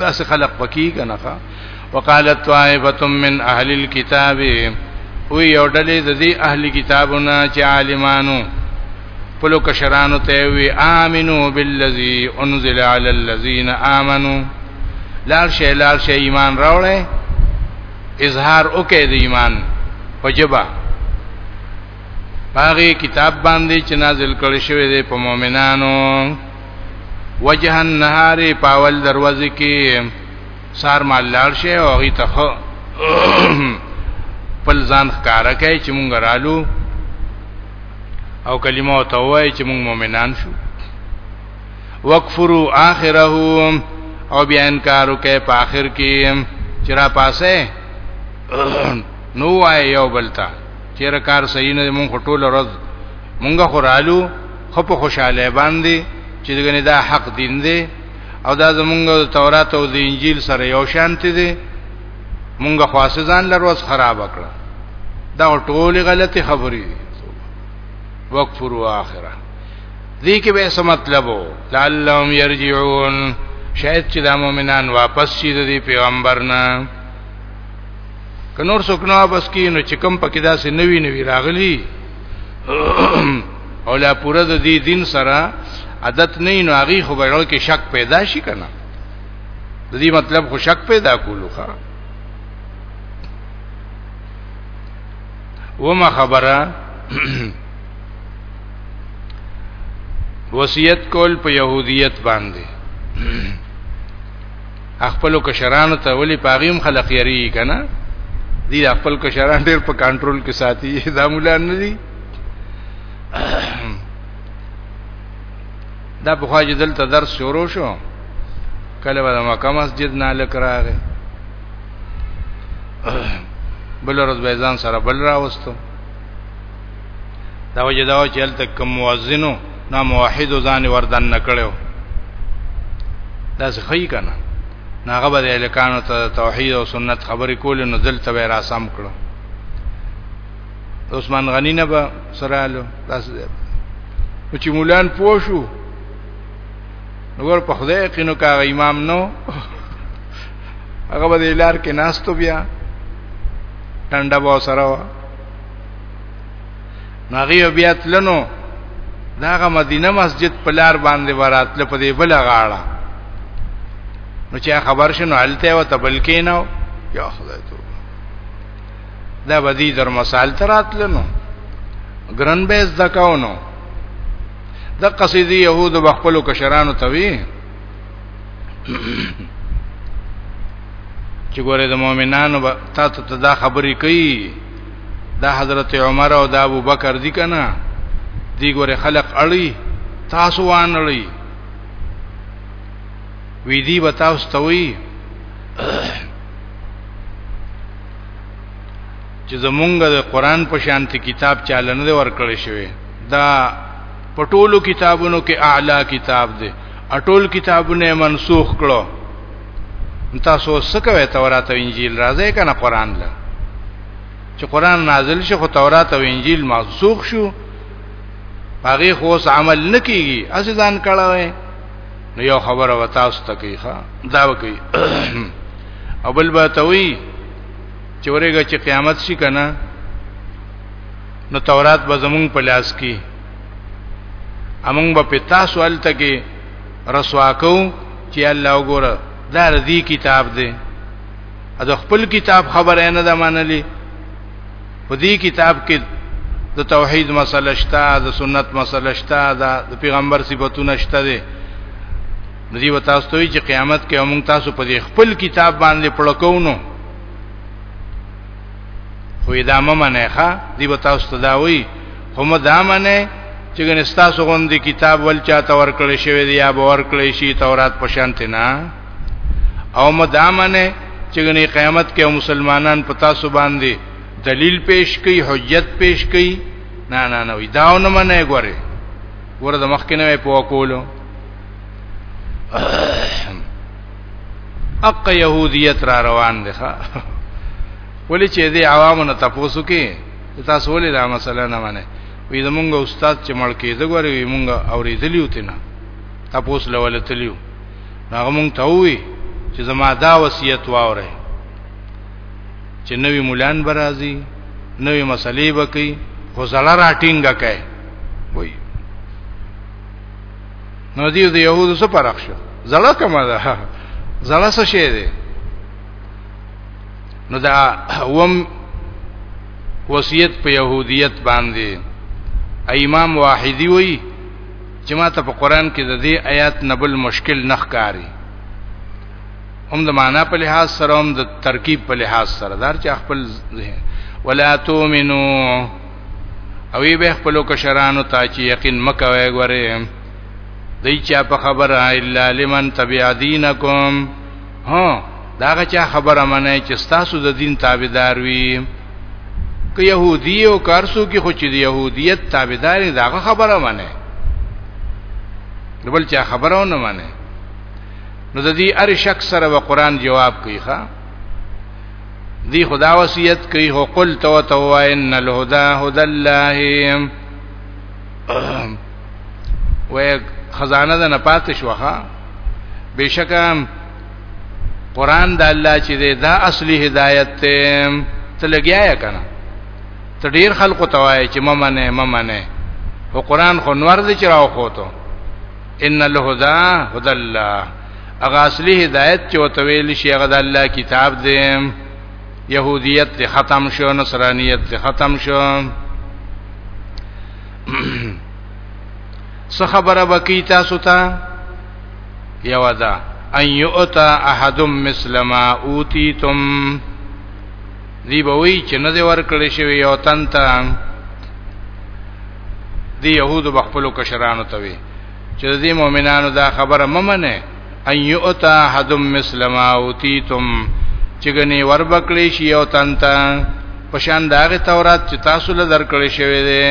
S1: دا څه خلق پکی کنه ښا وقالت طائفه من اهل الكتاب وی یو ډلې د دې اهل کتابونه چې عالمانو خپل کشرانو ته وی امنو بالذي انزل على الذين امنوا لار شي لار شي ایمان راوړې اظهار وکړي د ایمان وجبا باغی کتاب باندې چې نازل کړی شوی دی په مؤمنانو وجه النهار پاول دروازې کې سار مال لار شي او غي تخ پل ځان ښکارا کوي چې مونږ رالو او کلمه او توای چې موږ مؤمنان شو وکفروا اخره او بیا انکار وکي په اخر کې چې را پاسه نو وای یو بلتا چیرې کار صحیح نه مونږ ټول ورځ مونږ خورالو خو په خوشاله باندې چې دغه دا حق دین دی او دا زمونږ تورات او د انجیل سره یو شانتی دی مونږه خاصه ځان لروز خراب کړه دا ټول غلطي خبرې دي وقفر واخره دې کې به څه مطلب وو لعلهم يرجعون شاید چې دا مؤمنان واپس شي د پیغمبر نه کنور سکنو واپس کینو چې کم پکې داسې نوی نوی راغلی او لا پوره د دې دین سره عادت نه نو هغه خو به ورل کې شک پیدا شي کنه د دې مطلب خو شک پیدا کولو ښا وما خبره وصیت کول په يهودیت باندې خپل کشرانو ته ولی پاغیم خلق یری کنه دی خپل کشران ډیر په کنټرول کې ساتي دا مولا نه دي دا په خواجه دلته درس شروع شو کله به مکه مسجد نه لکراغه بل ورځ به ځان سره بل راوستو دا وجه دا چې هلته کوم مؤذنو نا موحد ځان وردن نکړو دا څه خی کنه ناغه به الکانو ته توحید او سنت خبرې کول نو دلته به را سم کړو عثمان غنی نه به سرالو تاسو دې او چې مولان پوښو نور په خدای یقینو کا امام نو هغه به لار کې ناستو بیا ټنډه به سره وا ناغي بیا تلنو داغه مدینه مسجد په لار باندې وراتل په دې بل غاړه نو چې خبر شنو حالته و تبلکینو یا خدای ته دا بدی در مسائل تراتلنو ګرن به زکاونو د قصیدی يهود بخپلو کشرانو توی چې ګوره د مؤمنانو تا ته دا خبرې کوي دا حضرت عمر او دا ابو بکر دي کنه دی ګوره خلق اړي تاسو وان اړي وی دی بتاو ستوي چې زمونږ د قران په شانتي کتاب چاله نه ورکړل شوی دا پټولو کتابونو کې اعلی کتاب دی اټول کتابونه منسوخ کړو تاسو څه کوي تورات او انجیل راځي کنه قران له چې قران نازل شي خو تورات او انجیل منسوخ شو هغه خو عمل نکېږي اسې ځان کړه نو یو خبره وتاست ته کوي ښا دا وکي او بل به توي چې ورګه چې قیامت شي کنه نو تورات به زمون په لاس کې امون به پتا سوال ته کې رسوا کو چې الله وګوره دا ردی کتاب دی دا خپل کتاب خبره نه ده منلې په دې کتاب کې د توحید مسله شته د سنت مسله شته د پیغمبر صفاتونه شته دي ندی و تاسو ته چې قیامت کې موږ تاسو په دې خپل کتاب باندې پړکونو خو دا ممنه ښا دی و تاسو ته دا وی خو ما دا منه چې ګنې تاسو غوندي کتاب ول چاته ورکړی شوی دی یا به ورکړی شي تورات پشانت نه او مدامنه چې غني قیامت کې مسلمانان په تاسو باندې دلیل پیش کوي حجت پیش کوي نه نه نه وي داو نه منه ګوره ګوره د مخکنه په وکولو اق يهوديت را روان دي ښا ولې چې دې عوامو نه تاسو کې تاسو ولې دا مسله نه منه وی زمونږ استاد چې مړ کېده غوري مونږ اورېدلی وتی نه تاسو لولتلیو هغه مونږ ته وی چې زما دا وصیت واوري چې نوی مولان برازي نوی مسلې وکي خو زړه راټینګ کړي وای نو دې د يهودو سره فرق شو زړه کومه ده زړه څه شي دی نو دا وم وصیت په يهودیت باندې امام واحدی وی چې ماته په قران کې د دې آیات نه بل مشکل نه ښکاري هم د معنا په لحاظ سره هم د ترکیب په لحاظ سره دار چې خپل ذهن ولا تؤمنو او یې به خپل کشرانو ته چې یقین مکوي غره دای چا په خبره الا لمن تبع دینکم ها داغه چا خبره منه چې ستاسو د دین تابعدار وي که يهودي او کارسو کې خو چې د يهودیت تابعدار دي داغه خبره منه دبل چا خبره نه منه نو د دې ار شک سره و قران جواب کوي ښا دی خدا وصیت کوي هو قل تو تو ان الهدى هدى الله وې خزانه ده نه پاتې شوخه بشکه قران د الله چې ده دا اصلي هدایت ته ته لګیایا کنه ته ډیر خلکو ته وایي چې ممنه ممنه او قران خو نور دې چراو خوته ان الهدى هدى الله اغه اصلي هدایت چې وتویل شي هغه د الله کتاب دی يهوديت ختم شو نصرانيت ختم شو څه خبره وکي تاسو ته یو ده ان یؤتا احد مثل ما اوتیتم دی به وی چې نه دی ورکړی شوی یو تن ته دی يهودو بخپلو کشرانو ته وی چې د مؤمنانو دا خبره ممنه ان یؤتا حدم مسلم اوتیتم چې غني وربکلی شي او تنتا پشان داغه تورات چې تاسو له درکړې شوی دی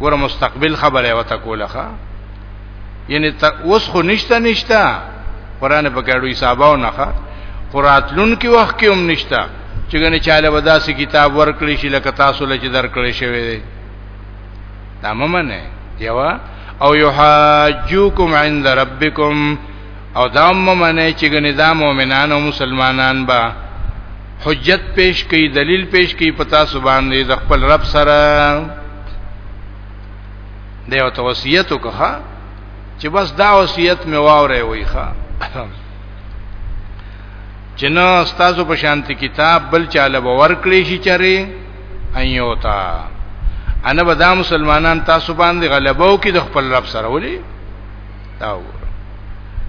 S1: ګوره مستقبل خبره وته کوله ښا یعنی اوس خو نشته نشته قران په کډو حسابو نه ښا قراتلون کې وخت کې هم نشته چې غني چاله وداسي کتاب ورکړي شي لکه تاسو لچ درکړي شوی دی دا ممنه یوا او یحاجوکم عند ربکم او دا ممنه چې ګنې دا مؤمنان او مسلمانان با حجت پیش کی دلیل پیش کی پتا سبحان دې د خپل رب سره دیو توصیت وکړه چې بس دا وصیت می واورې وای ښا چې نو استادو په شانتي کتاب بل چاله باور کړی شي چره ان یوتا انا به دا مسلمانان تاسو باندې غلبه وکړي د خپل رب سره ولي دا وګور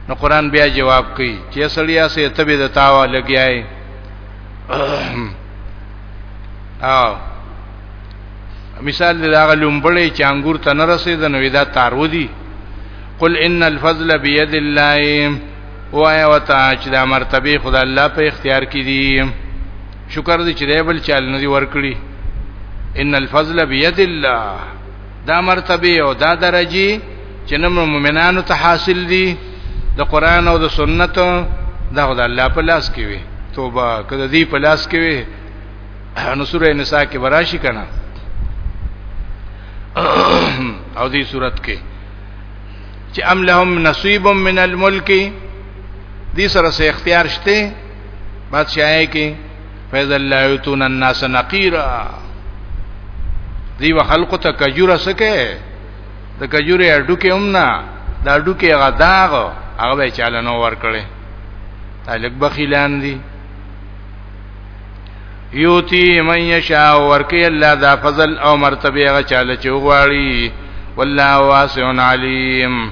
S1: نو قران بیا جواب کوي چې سړیا سه ته به د تاوا لګیای او مثال دا غلوم بلې چې انګور ته نه رسید نو دا تارو دي قل ان الفضل بيد الله وایا وتا چې دا مرتبه خدای الله په اختیار کې دي شکر دې چې دی بل چال نه دی ورکړي ان الفضل بيد الله دا مرتبه او دا درجه چې نو مؤمنانو ته حاصل دي د قران او د سنت دا خدای الله په لاس کې وي توبه کده دې په لاس کې وي نو سورې نساء کې براشي کنه او دې صورت کې چې ام لهم نصیب من الملک دې سره سه اختیار شته بادشاہي کې فیض الله یتون الناس نقیرا دی و خلق ته کجوره سکه د کجوره اډو کې هم نه د اډو کې غداغ هغه به چاله نو ور کړي تلک بخیلان دي یوتی من یشا ورکی الله دا فضل او مرتبه غ چاله چوغواړي والله واسع علیم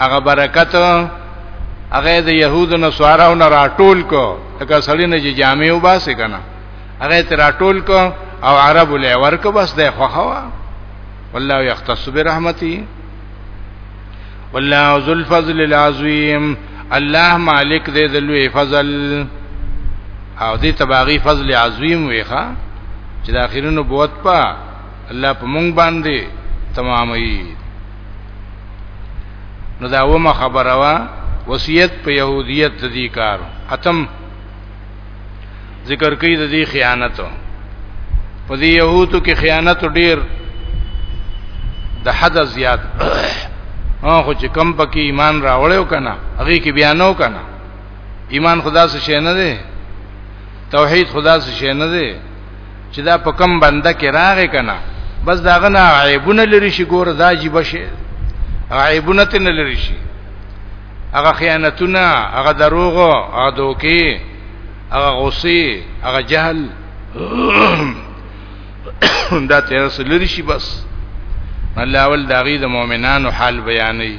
S1: هغه برکت هغه د يهودو نه سوارو نه راټول کو لکه سړی نه چې جامع وباسي کنه هغه ته راټول کو او عرب له ورک بس د خوخوا والله يختص برحمتي والله ذو الفضل العظیم الله مالک دې د لوی فضل او دې تباغي فضل عظیم ویخه چې د اخرینو بوت په الله په مونږ باندې تمامي نو دا ومه خبره وا وصیت په يهودیت د دې کار اتم ذکر کوي د دې خیانت په دې يهودو کې خیانت ډیر د حد زیات هغه چې کم پکې ایمان راوړیو کنه هغه کې بیانو کنه ایمان خدا څخه شي نه دی توحید خدا څخه شي نه دی چې دا په کم بنده کې راغې کنه بس دا غنه عیبونه لري شي ګور دا جی بشي عیبونه تن لري شي هغه خیانتونه هغه دروغ هغه دوکي هغه غصي هغه جهل دا تاسو لري شي بس الله ول داغي د مؤمنانو حال بیانوي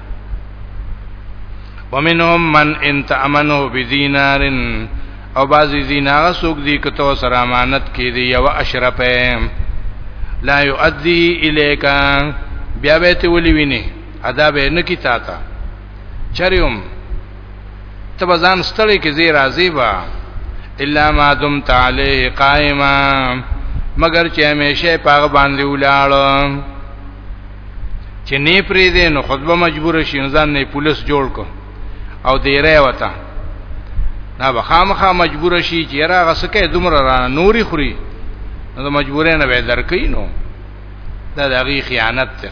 S1: ومنهم من ان تامنه بدینار او بعضی دینار سوق دی کته سره امانت کې دی یو اشرفه لا یؤدی الیک بیا به ته ولي ویني ادا به نه کی تا تا چریوم ته بزان ستړي کې زی راضی با الا ما دم تعالی قائما مگر چې همیشه پاغه باندې ولاړم چې نه پرې دې نو خطبه مجبور شي ځان نه پولیس جوړ کو او دې رې وتا دا بخامخه مجبور شي چې را غسکه دومره را نوري خوري نو مجبورې نه به درکې نو دا د هغه خیانت ته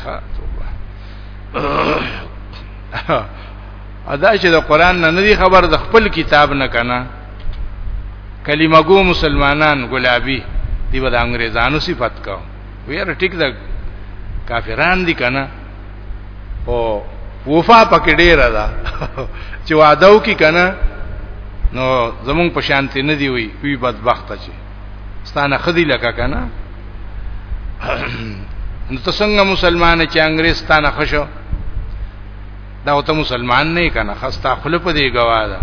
S1: ادا چې د قران نه ندي خبر د خپل کتاب نه کنه کلمه گو مسلمانان ګلابي دی به د انګريزانو صفت کاو ویره ټیک ده کافران دي کنه او وفا پکې ډیره ده چې وعده وکي کنه نو زمونږ په شانتي نه دی وي وی بدبخت چې ستانه خدي لکه کنه نو ته څنګه مسلمان چې انګريز ستانه خشو دا او ته مسلمان نه کنه خستا خپل په دی گواه ده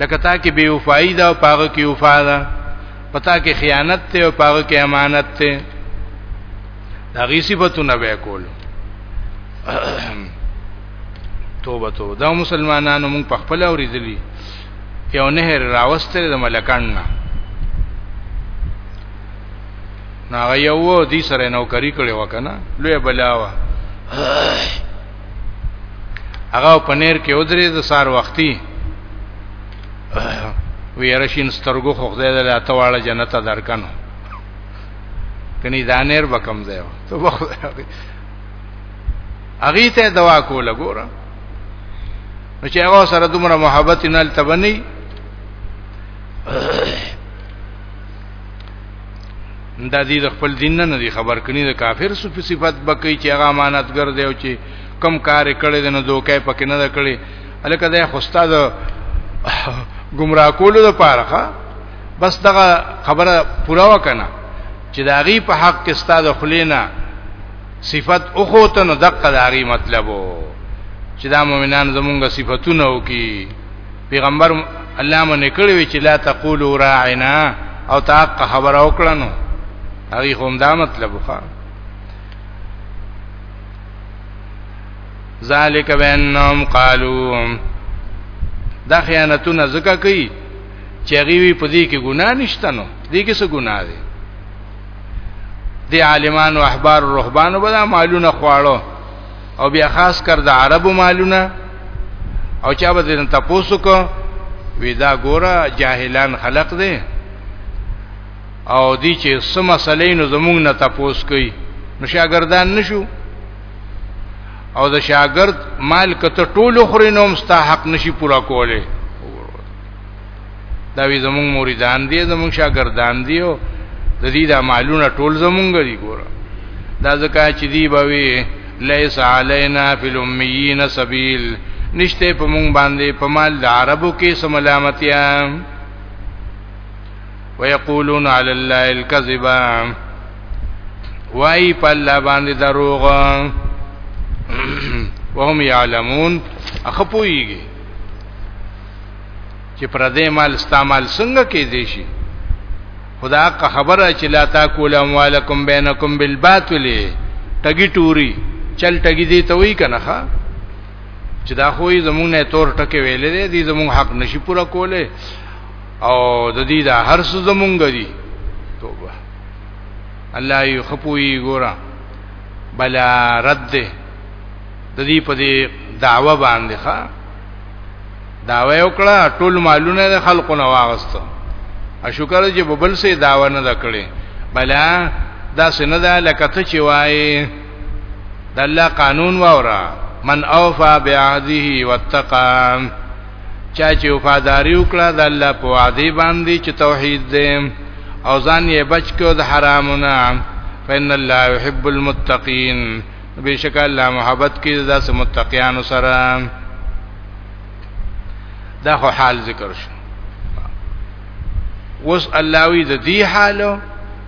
S1: لکه تا کې بے وفائی ده او پاغه کې وفا ده پتا کې خیانت ته او پاغه کې امانت ته دا غي صفاتونه به کول توبه توبه دا مسلمانانو موږ په خپل اوریدلی یو نهر راوستل د ملکان نه ناغه یو دی سره نوکری کړي وکنه لوی بلاوا هغه پنیر کې ودرې د سار وختي ویرشین سترګو خو خدای دې لاته واړه جنت درکنو کني دانیر بکم ځای ته وخدای هغه ته دوا کوله ګوره نو چې هغه سره دومره محبت نه لتبني دا دې خپل دین نه دی خبر کني د کافر صفه صفات بکې چې هغه امانتګر دی او چې کم کار کړي د نو دوکې پکې نه کړي الکه دا خو استاد گمراه کولو د پاره بس دغه خبره پورا وکنه چې دا غي په حق کې استاد خلینا صفت او خو ته نو دقه دا غي مطلب وو چې دا مؤمنان زمونږه صفاتونه وکي پیغمبر الله مونږ کړی وی چې لا تقولوا راعنا او تاق خبر او کړنو هغه هم دا مطلب وکړه ذالک بانهم قالوا دا خیانتونه زکه کوي چې غوی په دې کې ګناه نشته نو دې کې څه ګناه دی د عالمان او احبار او رهبانو به دا مالونه خواړو او بیا خاص کر د عربو مالونه او چا به دې تاسو کو وی دا ګوره جاهلان خلق دي او دی چې سم مسلې نو زمونږ نه تپوس کوي نو شاګردان نشو او د شاګرد مال کته ټول خوري نو مستا حق نشي پورا کوله دا وی زمونږ مریدان دي زمونږ شاګردان دي او د دې د مالونه ټول زمونږ دي ګوره دا ځکه چې دی به وی لیس علینا فی الامیین سبیل نشته په مونږ باندې په مال د عربو کې سملامتیا ويقولون على الله الكذب وای په الله باندې دروغ وهم يعلمون اخپويږي چې پر دې مال استعمال څنګه کې دي شي خدا حق خبره چې لا تاکول اموالکم بینکم بالباطل ټګی ټوري چل ټګی دی ته وی کنه ښا چې دا خو یې زمونږ نه تور ټکه ویلې دي زمونږ حق نشي پورا کوله او د دې دا هر څه زمونږ دي توبه الله یې خپوي ګورا بلا رد ده د دې په دې دعوه باندې ښا دعوه وکړه ټول مالونه د خلکو نه واغسته اشکر چې ببل سي دعوه نه دکړي بلا دا سن ده لکه ته چې وایې د الله قانون وورا من اوفا بعهده واتقى چا چې وفاداری وکړه د الله په وعده باندې چې توحید دی او ځان یې بچ کړ د حرامونه فإن الله يحب المتقين بشک الله محبت کوي د داس متقیانو سره دا خو حال ذکر شو وس الله وی د دې حالو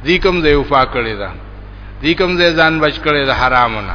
S1: دې کوم ځای وفا کړی دا دې کوم ځای ځان بچ کړی د حرامونه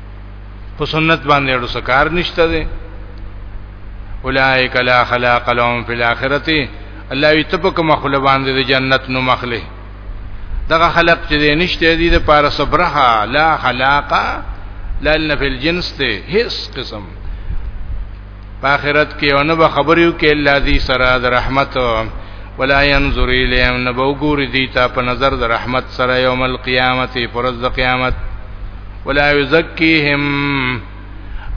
S1: په سنت باندې ورو سکار نشته دي اولائک لا خلاق لهم فی الاخرته الله وی ته په کومه خله باندې د جنت نو مخله دغه خلق چې دې نشته دي د پاره صبرها لا خلاقا لن فی الجنس ته هیڅ قسم په آخرت کې او نه به خبريو کې الا ذي سره د رحمت ولا ينظر اليهم نه به ګوري دي ته په نظر د رحمت سره يوم القيامت پرز د قيامت ولا يزكيهم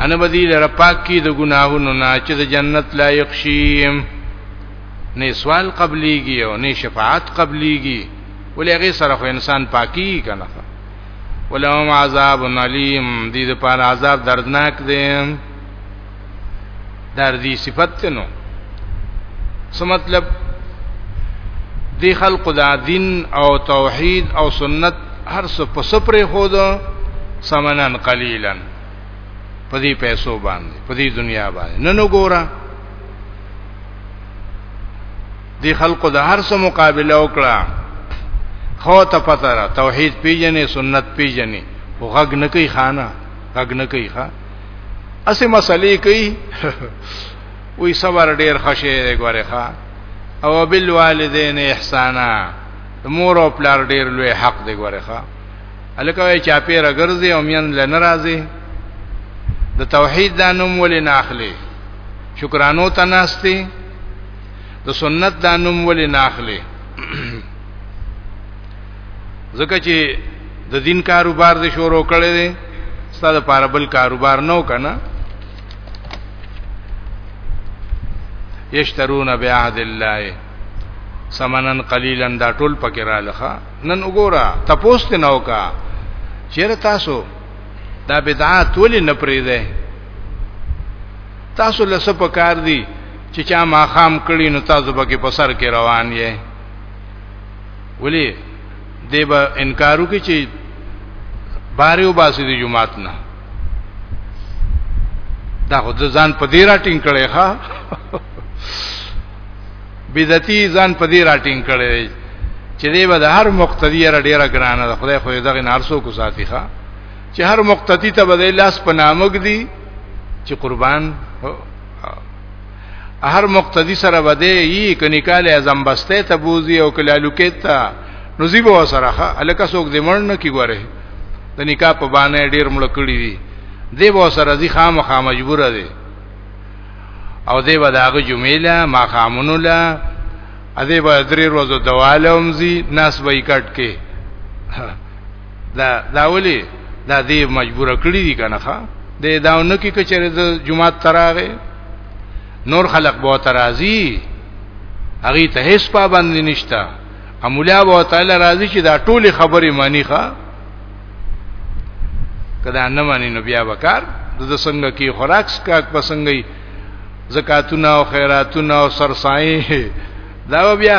S1: انا بدی لر پاک کی د گناهونو نه چې د جنت لایق شي نه سوال قبليږي او نه شفاعت قبليږي ولې هغه سره خو انسان پاکي کنه ولهم عذاب علیم دې د پاره عذاب دردناک دی دار دي صفت نو څه مطلب دی خلق دا دین او توحید او سنت هر څه په سپره خود سمنن قلیلا په دې پیسو باندې په دې دنیا باندې نن وګوره دی خلق دا هر څه مقابله وکړه خو ته پته را توحید پیژنې سنت پیژنې خو غږ نه کوي خانه غږ نه کوي ښا اسې مسلې کوي وی صبر ډیر خشه دی ګوره ښا او بل والدین احسانا مور او پلار ډیر لوی حق دی ګوره ښا الکه چا پیره ګرځي او مین لنرازي د توحید د نوم ولې نه اخلي شکرانو ته ناشتي د سنت د نوم ولې نه اخلي ځکه چې د دین کاروبار دې شروع کړي دي ستاسو لپاره بل کاروبار نو کنه یشترون بعهد الله سمنن قلیلا دا ټول پکې را لخه نن وګوره تپوست نو کا چیر تاسو دا بدعات ولې نه پرې ده تاسو لسه پکار دي چې چا ما خام کړی نو تاسو به کې په سر کې روان یې ولی دی به انکارو کې چې باریو باسي د جمعات نه دا خو ځان په دې راټینګ کړي ښا بدعتي ځان په دې راټینګ کړي چې دی به د هر مقتدی را ډیره ګرانه ده خدای خو دغه نارسو کو ساتي ښا چې هر مقتدی ته به لاس په نامګ دی چې قربان هر مقتدی سره بده یی کني کال اعظم بسته ته بوزي او کلالو کې ته نصیب و سره الکه څوک دې مړ نه کی غره د نکاح په باندې ډیر مړ کړی دي دی و سره ځي خامخا مجبور دی او دی به داغه جمیله ما خامونو لا ا دې به درې ورځې دواله هم زی ناس به کټ کې دا دا ولي دا دې مجبور کړی دي کنه ښا دې داونه کې کچره د جمعه تراغه نور خلق به ترازی هغه ته هیڅ پابند نشتا امولا به تعالی راضی چې دا ټول خبرې مانی ښا کدا نه مانی نو بیا وکړ د څنګه کې خوراک سکاک پسنګي زکاتونه او خیراتونه او سرسایې دا بیا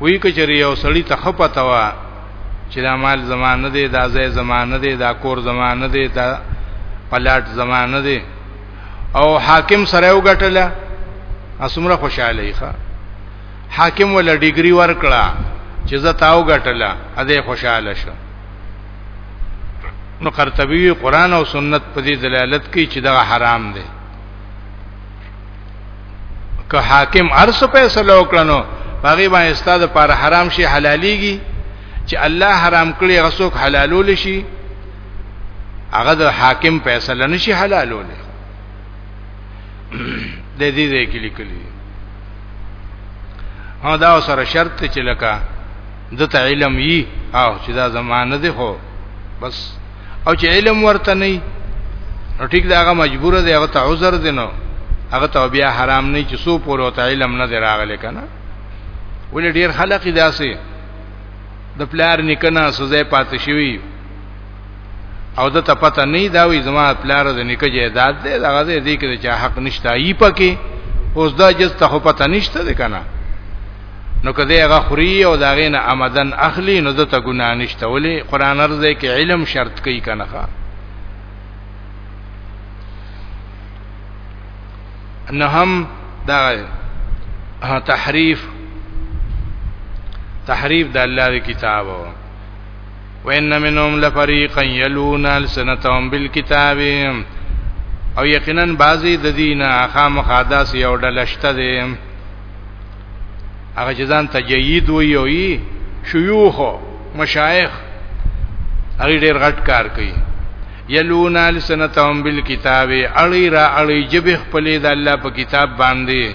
S1: وی کچری یو سړی ته خپته وا چې دا مال زمانه دی دا ځای زمانه دی دا کور زمانه دی دا پلاټ زمانه دی او حاکم سره وګټله اسمره خوشاله ښه حاکم ول ډیګری ورکړه چې زه تاو غټله ا دې خوشاله شو نو قرطبی قرآن او سنت په دې دلالت کوي چې دا حرام دی که حاکم ارس فیصله وکړنو هغه باندې استاد پر حرام شي حلاليږي چې الله حرام کړی غسوک حلالول شي هغه د حاکم فیصله نشي حلالول د دې ځای کې لیکلي ها دا سره شرط چې لکه دته علم یي او چې دا زمانه ده خو بس او چې علم ورته نه نو ټیک دا هغه مجبور دی هغه ته عذر دی نو هغه ته بیا حرام نه چې سو پورو ته علم نه دراغله کنه ولې ډیر خلک داسې د پلار نکنه سزا پاتې شوی او د ته پته نه دا وی زما پلار د نیکه جیداد دی دا غزه دی کې چې حق نشته ای پکې اوس دا جز ته پته نشته ده کنه نو کله هغه خوري او دا غینه آمدن اخلي نو د ته ګنا نشته ولی قران ارزه کې علم شرط کوي کنه نه هم دا تحریف تحریف د الله کتابو وان منهم لفريقا يلون السنتهم بالكتاب او یقینا بعضی د دینه خامخا داس یو ډلشته دي هغه چې ځان تجید وی او ای شيوخ مشایخ هغه ډیر غټ کار کوي یلون السنتهم بالکتاب اړی را اړی جبه خپلې د الله په کتاب باندې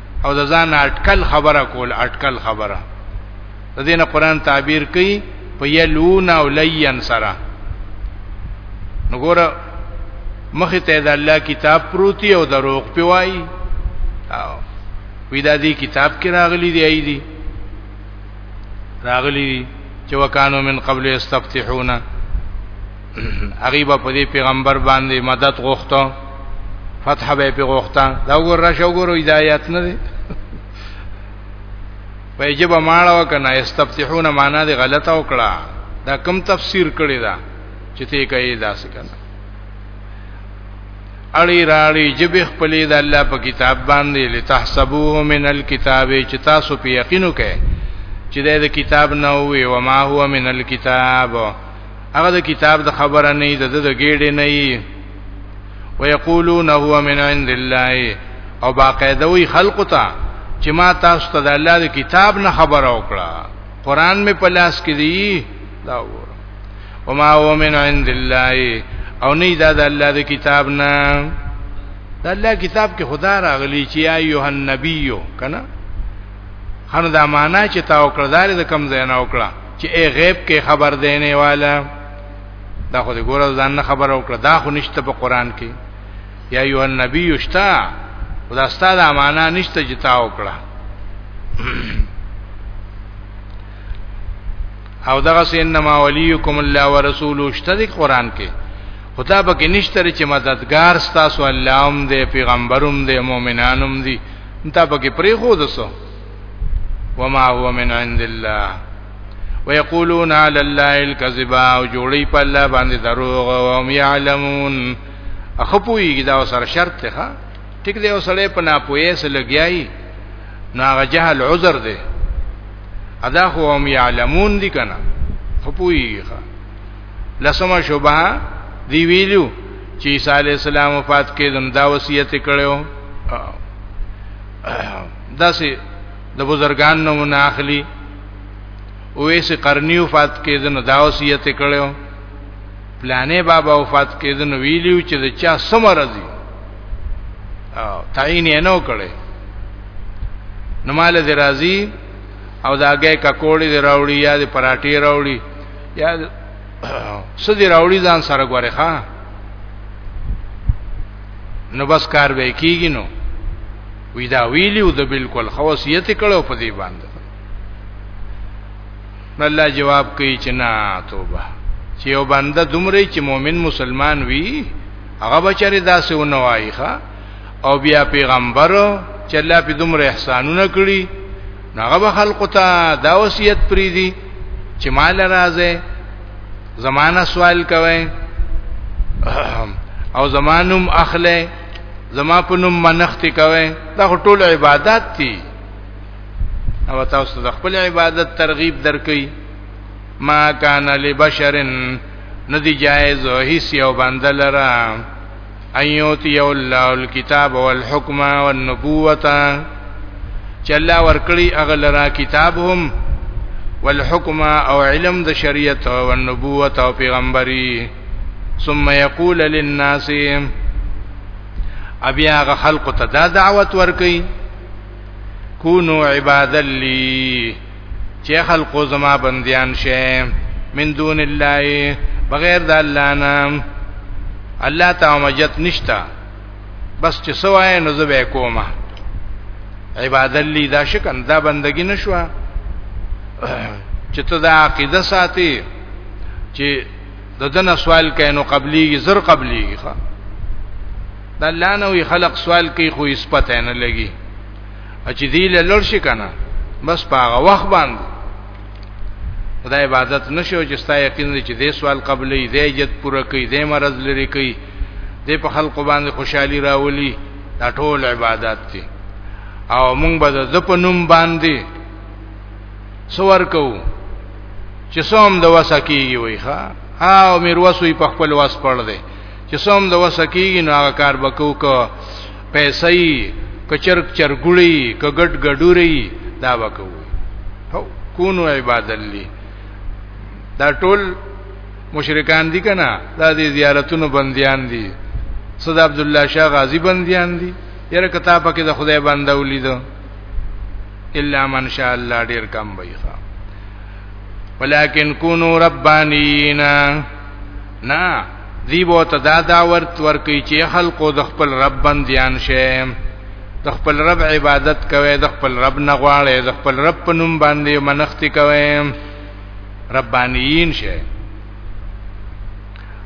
S1: او د ځان اٹکل خبره کول اٹکل خبره د دینه قران تعبیر کوي په یلون او لین سره نو ګور مخ ته د الله کتاب پروتي او دروغ پیوای او وی دا دی کتاب کې راغلي دی ای دی راغلي چې وکانو من قبل استفتحونا هغه به په دې پیغمبر باندې مدد غوښته فتح به په غوښته دا وګور راشه وګورو هدایت نه دی په جبه ماړه وکنه استفتحون معنا دی غلطه وکړه دا کم تفسیر کړی دا چې ته کوي داس کنه اړی راړی جبه خپلې د الله په کتاب باندې لتحسبوه من الكتاب چې تاسو په یقینو کې چې د کتاب نه وي او ما هو من الكتاب هغه د کتاب د خبره نه د د ګېډې نه وي ويقولون هو من عند الله او باقاعده وي خلق ته چې ما تاسو ته د الله د کتاب نه خبره وکړه قران می په لاس کې دی دا وره وما هو من عند الله او نه دا د الله د کتاب نه د الله کتاب کې خدا راغلی چې یا ایه النبیو کنه خنو دا معنا چې تا وکړه دا د کم ځای نه وکړه چې ای غیب کې خبر دینه والا دا خو دې ګوره ځان نه خبر او کړ دا خو نشته په قران کې یا ایو النبی یشتا خدا ستاد امانه نشته چې تا وکړه او دغه سینما ولیکم الله ورسوله شته د قران کې خدا به کې نشته چې مددگار ستاسو الله هم دې پیغمبروم دې مؤمنانوم دې انت به کې پری خو دسو وما هو من عند الله ويقولون على الله الكذب او جوړي په الله باندې دروغ او هم يعلمون اخپويږي دا سره شرط ته ټیک دی اوسړې په ناپوهه سره لګیایي ناغه جهل عذر دی ادا خو هم يعلمون دي کنه خپويږي لسمه شوبه دی ویلو چې عیسی علی السلام وفات کړي دا وصیت کړو داسې د بزرګان نمونه اخلي اویس قرنی وفات کېدنو دا وصیت کړو پلانې بابا وفات کېدنو ویلیو چې د چا سمر دي او تعین یې نو کړي نو مال دې راضي او دا هغه ککوړې دې راوړي یا دې پراټي راوړي یا سدي راوړي ځان سره غوړې ښا نو بس کار به کیږي نو وی دا ویلی او د بالکل خوصیت کړو په دې باندې الله جواب کوي چې نه توبه چې یو بنده دومره چې مؤمن مسلمان وي هغه بچره داسې ونه وایي ښا او بیا پیغمبر چې الله په دومره احسانونه کړی هغه به خلکو ته دا وصیت پری دي چې مال راځي زمانہ سوال کوي او زمانم اخله زما په نوم منښت کوي دا ټول عبادت دي او تاسو د خپل عبادت ترغیب درکې ما کان لبشرن ندی جائز او هیڅ یو بنده لره ایوت یو الله الكتاب والحکم والنبوه چې الله ورکړي هغه لره کتاب هم والحکم او علم د شریعت او النبوه او پیغمبري ثم يقول للناس ابي هغه خلق ته دا دعوت ورکي كونوا عبادا لي چې خلق زما بنديان شي من دون الله بغیر د الله نام الله ته مجت نشتا بس چې سوای نو زبې کومه عبادت لی دا شکن دا بندگی نشوا چې ته دا عقیده ساتي چې د دنه سوال کینو قبليږي زر قبليږي ښا د الله نه وی خلق سوال کوي خو یې پته نه لګي چې دی له لړ شي کنه بس په هغه وخت باندې خدای عبادت نشو چې ستا یقین دی چې دې سوال قبلې دې جت پوره کوي دې مرز لري کوي دې په خلق باندې خوشحالي راولي دا ټول عبادت دي او مونږ به د په نوم باندې سوار کو چې سوم د وسه کیږي وای ښا او میر وسوی په خپل واس پړ دی چې سوم د وسه کیږي نو هغه کار بکو کو پیسې کچرک چرګړی کګټ ګډوري دا وکو هو کونو عبادت لی دا ټول مشرکان دي کنه دا دي زیارتونو بنديان دي صد عبد الله شاه غازی بنديان دي یره کتابه کې د خدای بنده ولیدو الا من شاء الله ډیر کم وي ولكن كونوا ربانيين نا دی بو ته دا دا ورت ورکی چې خلقو د خپل رب بنديان شي د خپل رب عبادت کوي د خپل رب نه غواړي د خپل رب په نوم باندې منښتي کوي ربانيين شي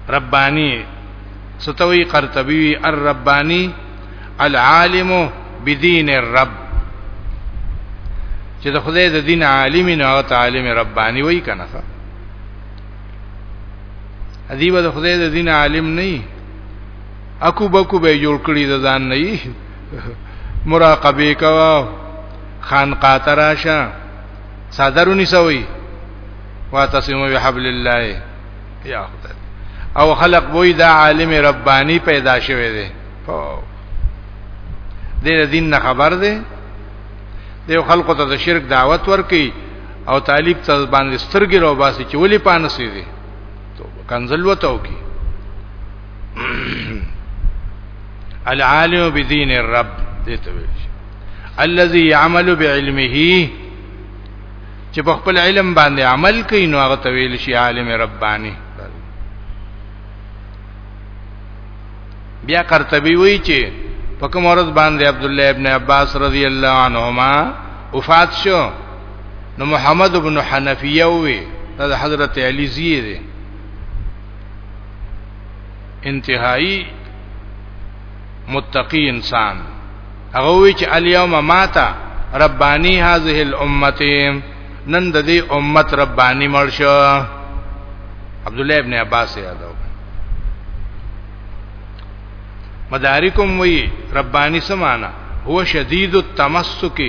S1: رباني ستوي قرطبي الرباني العالم بدین الرب چې د خدای د دین عالم نه او تعالیم ربانی وای کنه ادیب د خدای د دین عالم نه اکو بکو به جوړ کړی د ځان نه مراقبه کوا خان قاتراشه صدرونی سوی واتسمو بحبل الله یا خدای او خلق وای دا عالم ربانی پیدا شوی دی د دین نه خبر دی د خلکو ته د شرک دعوت ورکي او طالب ته باندې سترګې راو باسي چې ولې پانسي دي کنزل وتاو کی العالم بدین الرب دې ته ویل الذي يعمل بعلمه چې په خپل علم باندې عمل کوي نو هغه تویل شي عالم ربانی بیا قرطبي وایي چې په کوم ورځ باندې عبد الله ابن عباس رضی الله عنهما وفات شو نو محمد ابن حنفیه وی دا حضرت علی زیه دی انتهایی متقی انسان هغه وی چې الیوم ماتا ربانی هذه الامه نن د دې امت ربانی مرشو عبد الله ابن عباس یادو مدارکم وی ربانی سمانا هو شدید التمسک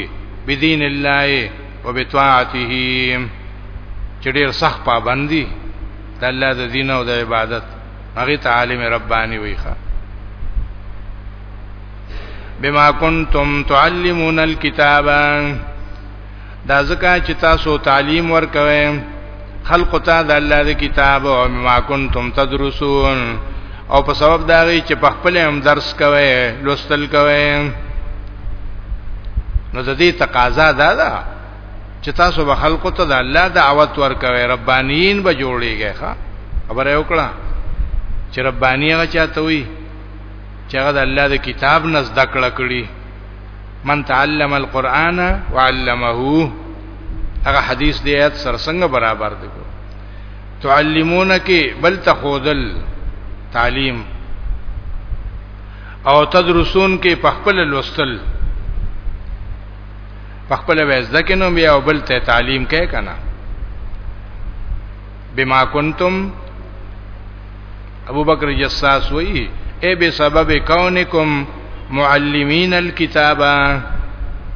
S1: بدین الله وبطاعته چې ډیر سخت پابندي د الله د دین او د عبادت هغه ته عالم رباني وی ښا بما کنتم تعلمون الكتاب دا زکه چې تاسو تعلیم ورکوي خلق ته د الله د کتاب او ما کنتم تدرسون او په سبب دا غي چې په خپل هم درس کوي لوستل کوي نو د دې تقاضا دا ده چې تاسو به خلکو ته د الله دعوت ورکوي ربانیین به جوړیږي ښا خبره وکړه چې ربانی هغه چاته وي چې هغه د الله د کتاب نه زده کړه کړي من تعلم القرآن وعلمه هغه حدیث دی آیت سرسنګ برابر دی تعلمون کې بل تخودل تعلیم او تدرسون کې په خپل لوستل په خپل وځ دکې نو بیا بل ته تعلیم کې کنه بما کنتم ابو بکر جساس وی اے به سبب کونکم معلمین الكتابا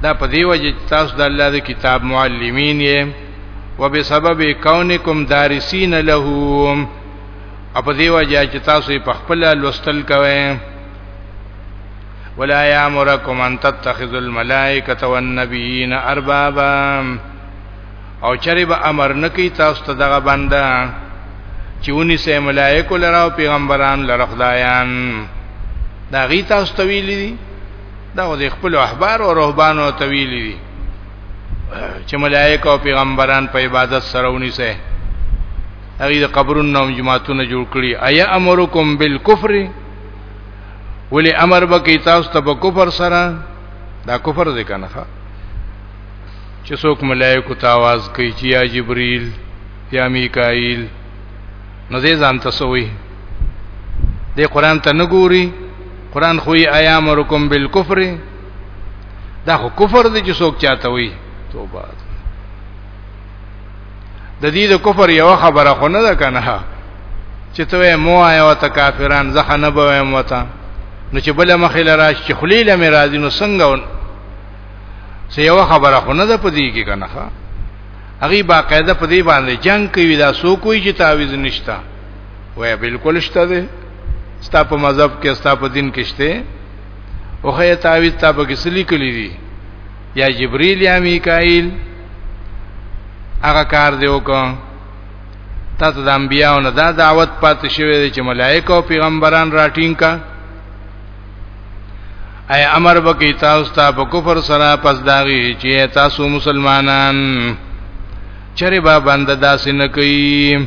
S1: دا په دی وجه تاسو د الله د کتاب معلمین یې وبسبب کونکم دارسین له اپ دی وجه چې تاسو په خپل لوستل کوئ ولا یامرکم ان تتخذوا الملائکه والنبیین اربابا او چری به امر نکي تاسو ته دغه بنده چې ونی سه ملائکه لره او پیغمبران لره خدایان دا غي تاسو ته ویلي دي دا د خپل احبار او رهبانو ته ویلي دي چې ملائکه او پیغمبران په عبادت سره ونی سه هغه د قبرونو جماعتونه جوړ کړي ایا امرکم بالکفر ولی امر بکی تاسو ته په کفر سره دا کفر دی کنه چې څوک ملائکه ته आवाज کوي چې یا جبرئیل یا میکائیل نو دې ځان تسوي دې قران ته نه ګوري قران خو یې ایامرکم بالکفر دا خو کفر دی چې څوک چاته وي توبه د دې د کفر یو خبره خو نه ده کنه چې ته مو آیو ته کافران زخه نه بویم وتا نو چې بل مخې لراش چې خلیل مې راځي نو څنګه سه یو خبره خو نه ده پدې کې کنه هغه باقاعده پدې باندې جنگ کوي دا سو کوی چې تعویز نشتا وای بالکل شته ده ستا په مذهب کې ستا په دین کې شته او خه تعویز تا په کې سلی کلی دي یا جبرئیل یا میکائیل هغه کار دی وکړه تاسو د انبیانو نه دا دعوت پاتې شوی دی چې ملائکه او پیغمبران راټینګ کا اي امر وکي تاسو ته په کفر سره پس داغي چې تاسو مسلمانان چرې با بند داسې نه کوي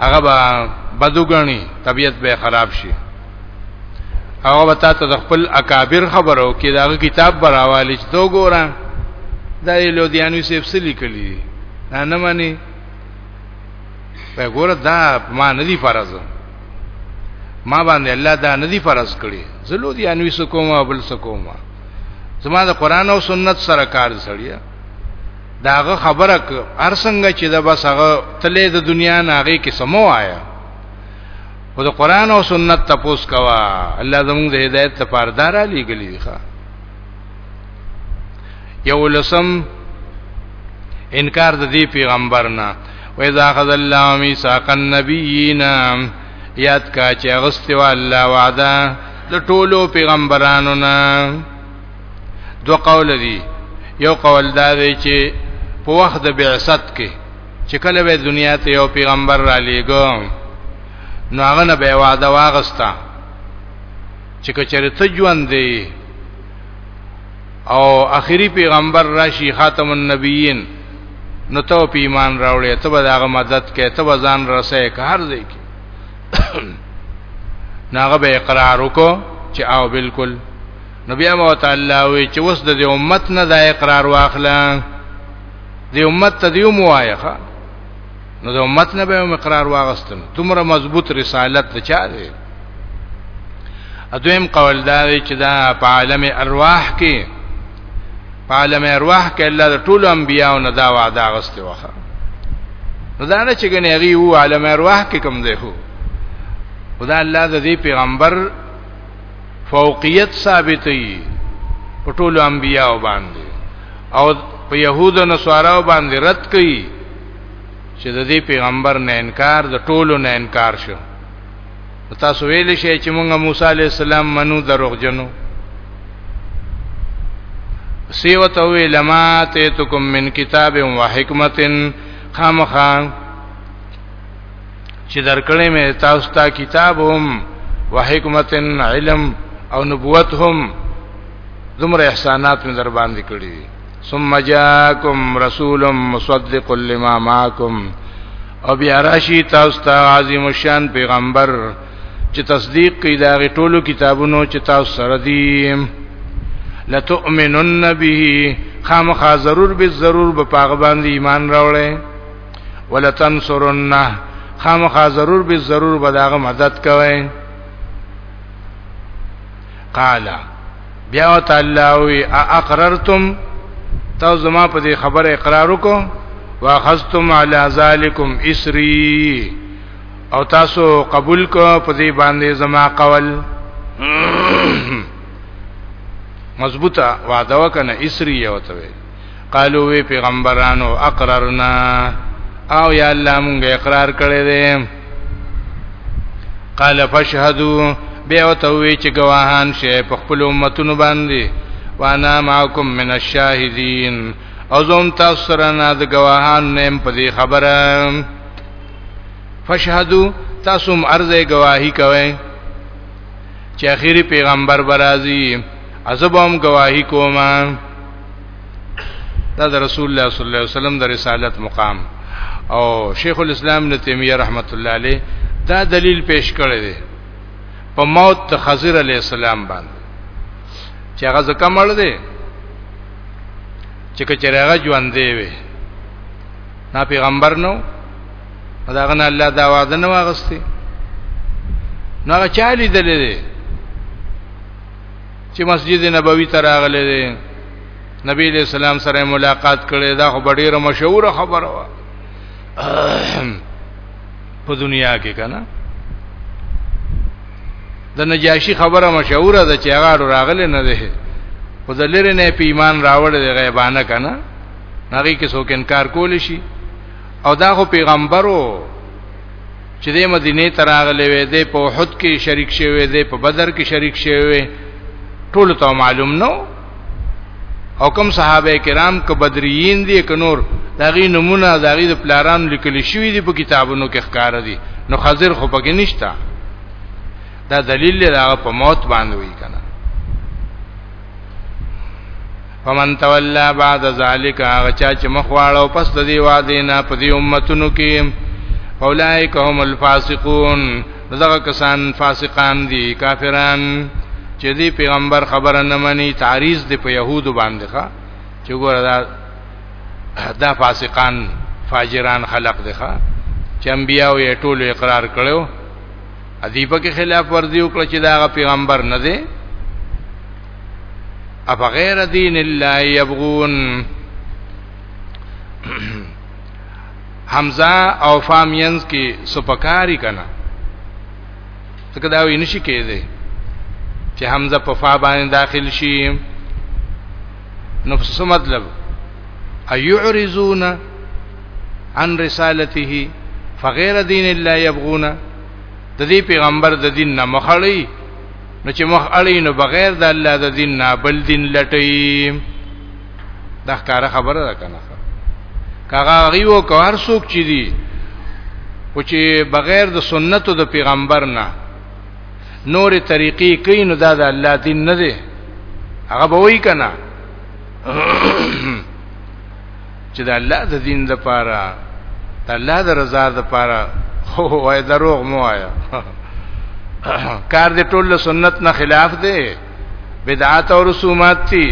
S1: هغه به بدوګنی طبیعت به خراب شي هغه به تاسو د خپل اکابر خبرو کې دا کتاب براوالی چې تو ګورم دا لودیانو سیب سلی کلی نه نه مانی په ګوره دا ما ندی فرض ما باندې الله دا ندی فرض کړی زلو دی انوي سکوما بل سکوما زما د قران او سنت سره کار سړیا داغه خبره هر څنګه چې دا بس هغه تلې د دنیا ناغي کې سمو آیا او د قران او سنت تپوس کوا الله زموږ د هدایت لپاره دار علی ګلی دی ښا یو لسم انکار د دې پیغمبر نه و اذا اخذ الله میثاق النبیین یاد کا چې اغستوا الله وعده د ټولو پیغمبرانو نه دو قول دي یو قول دا دی چې په وخت د بعثت کې چې کله به دنیا ته یو پیغمبر را لېګو نو هغه نه به وعده واغستا چې کچره ته ژوند دی او اخیری پیغمبر راشي خاتم النبیین نو ته په ایمان راوړې ته به داغه مدد کې ته به ځان رسې کار دی کې ناغه به اقرار وکړو چې او بالکل نو بیا مو تعالی وی چې اوس د امت نه د اقرار واخله د امت ته دیو موایخه نو د امت نه به اقرار واغستل تمره مضبوط رسالت ته چا دی ادویم قول دا وی چې دا په عالم ارواح کې په عالم ارواح کې الله د ټولو انبیانو نه دا وعده غسته وخه نو دا نه چې ګنې غي وو عالم ارواح کې کوم دی هو خدا الله د دې پیغمبر فوقیت ثابتې په ټولو انبیاو باندې او په يهود او نصاراو باندې رد کړي چې د دې پیغمبر نه انکار د ټولو نه انکار شو تاسو ویل شي چې موږ موسی عليه السلام منو دروغجنو سیو تو لما تیتکم من کتاب و حکمت خامخان چې درکړې مې تاسو ته کتابهم وحکمتن علم او نبوت هم دومره احسانات مې در باندې کړې دي ثم جاءکم رسول مصدق لما معکم او بیا راشي تاسو ته عظیم شان پیغمبر چې تصدیق کوي دا ټولو کتابونو چې تاسو سره دي لتؤمنن به خامخا ضرور به ضرور به پاغه باندې ایمان راوړې ولتنصرنه خامخا ضرور به ضرور به داغه مدد کوي قال بیا تعالی وی اقررتم تاسو زما په دې خبره اقرار وکړو واخذتم علی ذالکم اسری او تاسو قبول کو په دې باندې زما قول مضبوطه وعده وکنه اسری یو ته قالو وی پیغمبرانو اقررنا او یا الله مونږ اقرار کړی دی قال فشهدوا بیا وتوی چې گواهان شي په خپل امتونو باندې وانا معکم من الشاهدین او زوم تاسو سره نه د گواهان نیم په دې خبره فشهدوا تاسو هم ارزه گواہی کوئ چې اخیری پیغمبر برازي عذاب هم گواہی کومه دا د رسول الله صلی الله علیه وسلم د رسالت مقام او شیخ الاسلام ابن تیمیه رحمت الله علیه دا دلیل پیش کړی دی په موت د خضر علی السلام باندې چې هغه ځکه مړ دی چې کچره هغه ژوند دی وي نا پیغمبر نو دا غنه الله دا وعده نه واغستی نو هغه چالي دلې چې مسجد نبوي ته راغلي دي نبی دې سلام سره ملاقات کړي دا خو ډیره مشهور خبره و په دنیا کې کنه د نجاشي خبره مشهوره ده چې هغه راغله نه ده خو د لری نه په ایمان راوړ دی غیبانه کنه هغه کې څوک انکار کول شي او دا خو پیغمبرو چې د مدینه ته راغلی وي د په احد کې شریک شوی دی په بدر کې شریک شوی ټول ته معلوم نو او کوم صحابه کرام ک بدریین دي ک نور داغي نمونه داغي د پلاران لیکل شوی دي په کتابونو کې ښکار دي نو خضر خو پکې نشتا دا دلیل دی هغه په موت باندې وی کنه فمن تولى بعد ذلك هغه چا چې مخ واړو پس د دې وعده نه په دې امتونو کې اولئک هم الفاسقون دغه کسان فاسقان دي کافران چې دې پیغمبر خبره نه مني تعریض دې په يهودو باندې ښا چې ګوره دا دا فاسقان فاجران خلق دي ښا چې انبیا او ټول اقرار کړو ادیبه کې خلاف ورزي وکړه چې دا پیغمبر نه دی اف غیر دین الله یبغون حمزه او فامینز کې سپکاری کنا څنګه دا وی نشي کېده چې حمزه په فا باندې داخل شي نو څه مطلب ايعرضون عن رسالته فغیر دین الله یبغون د دې پیغمبر د دین نه مخړی نو چې مخ اړي نو بغیر د الله د دین نه بل دین لټي دا ښکاره خبره ده کنه کاغه غیو کار څوک چي دي او چې بغیر د سنتو د پیغمبر نه نورې طریقې کوي نو دا د الله دین نه دی هغه به وای کنه چې د الله د دین د پاره د الله د رضا د پاره هو وای دروغ مو آیا کار دې ټول سنت نه خلاف دی بدعات او رسومات دي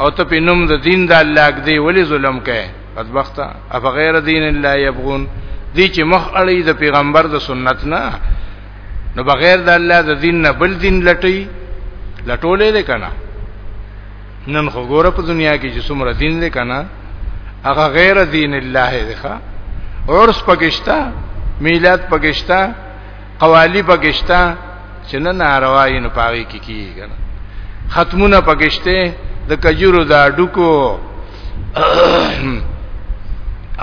S1: او ته په نوم د دین د الله کې دی ولی ظلم کوي بدبخت اف غیر دین الله یبغون دی چې مخ اړي د پیغمبر د سنت نه نو بغیر د الله د دین نه بل دین لټي لټولې ده کنه نن خو ګوره په دنیا کې چې څومره دین دی کنه هغه غیر دین الله دی ښا عرس پکشتا میلاد پکشتا قوالی پکشتا چې نه ناروایي نه پاوي کې کیږي کنه ختمونه پکشته د کجورو دا ډکو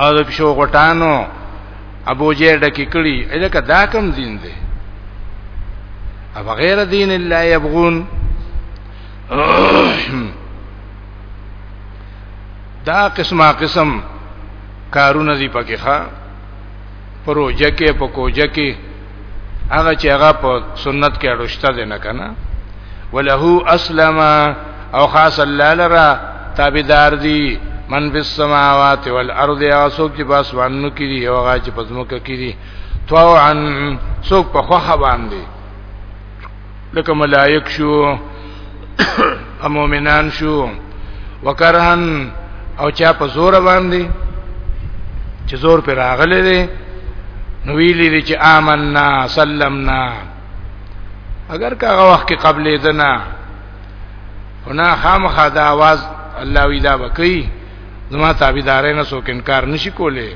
S1: او د پښو غټانو ابو جیر ډکی کړي الکه دا کم دین دی او غیر دین الله یبغون دا قسمه قسم کارونه دی پکې ښا پروژه کې په کوجه کې هغه چې هغه په سنت کې اړوشته دي نه کنه وله اسلم او خاص الله لرا تابعدار دي من فی السماوات والارض او سوق چې بس وانو کې دي او هغه چې پزموکه کې دي طوعا سوق په خوخه باندې لکه ملائک شو او مؤمنان شو وکرهن او چا په زور باندې چې زور پر راغلي دي نو ویلي دي چې آمنا سلمنا اگر کا وخت کې قبلې دنا ونا خامخا دا आवाज الله وی دا وکي زما تابعدارین سو انکار نشي کوله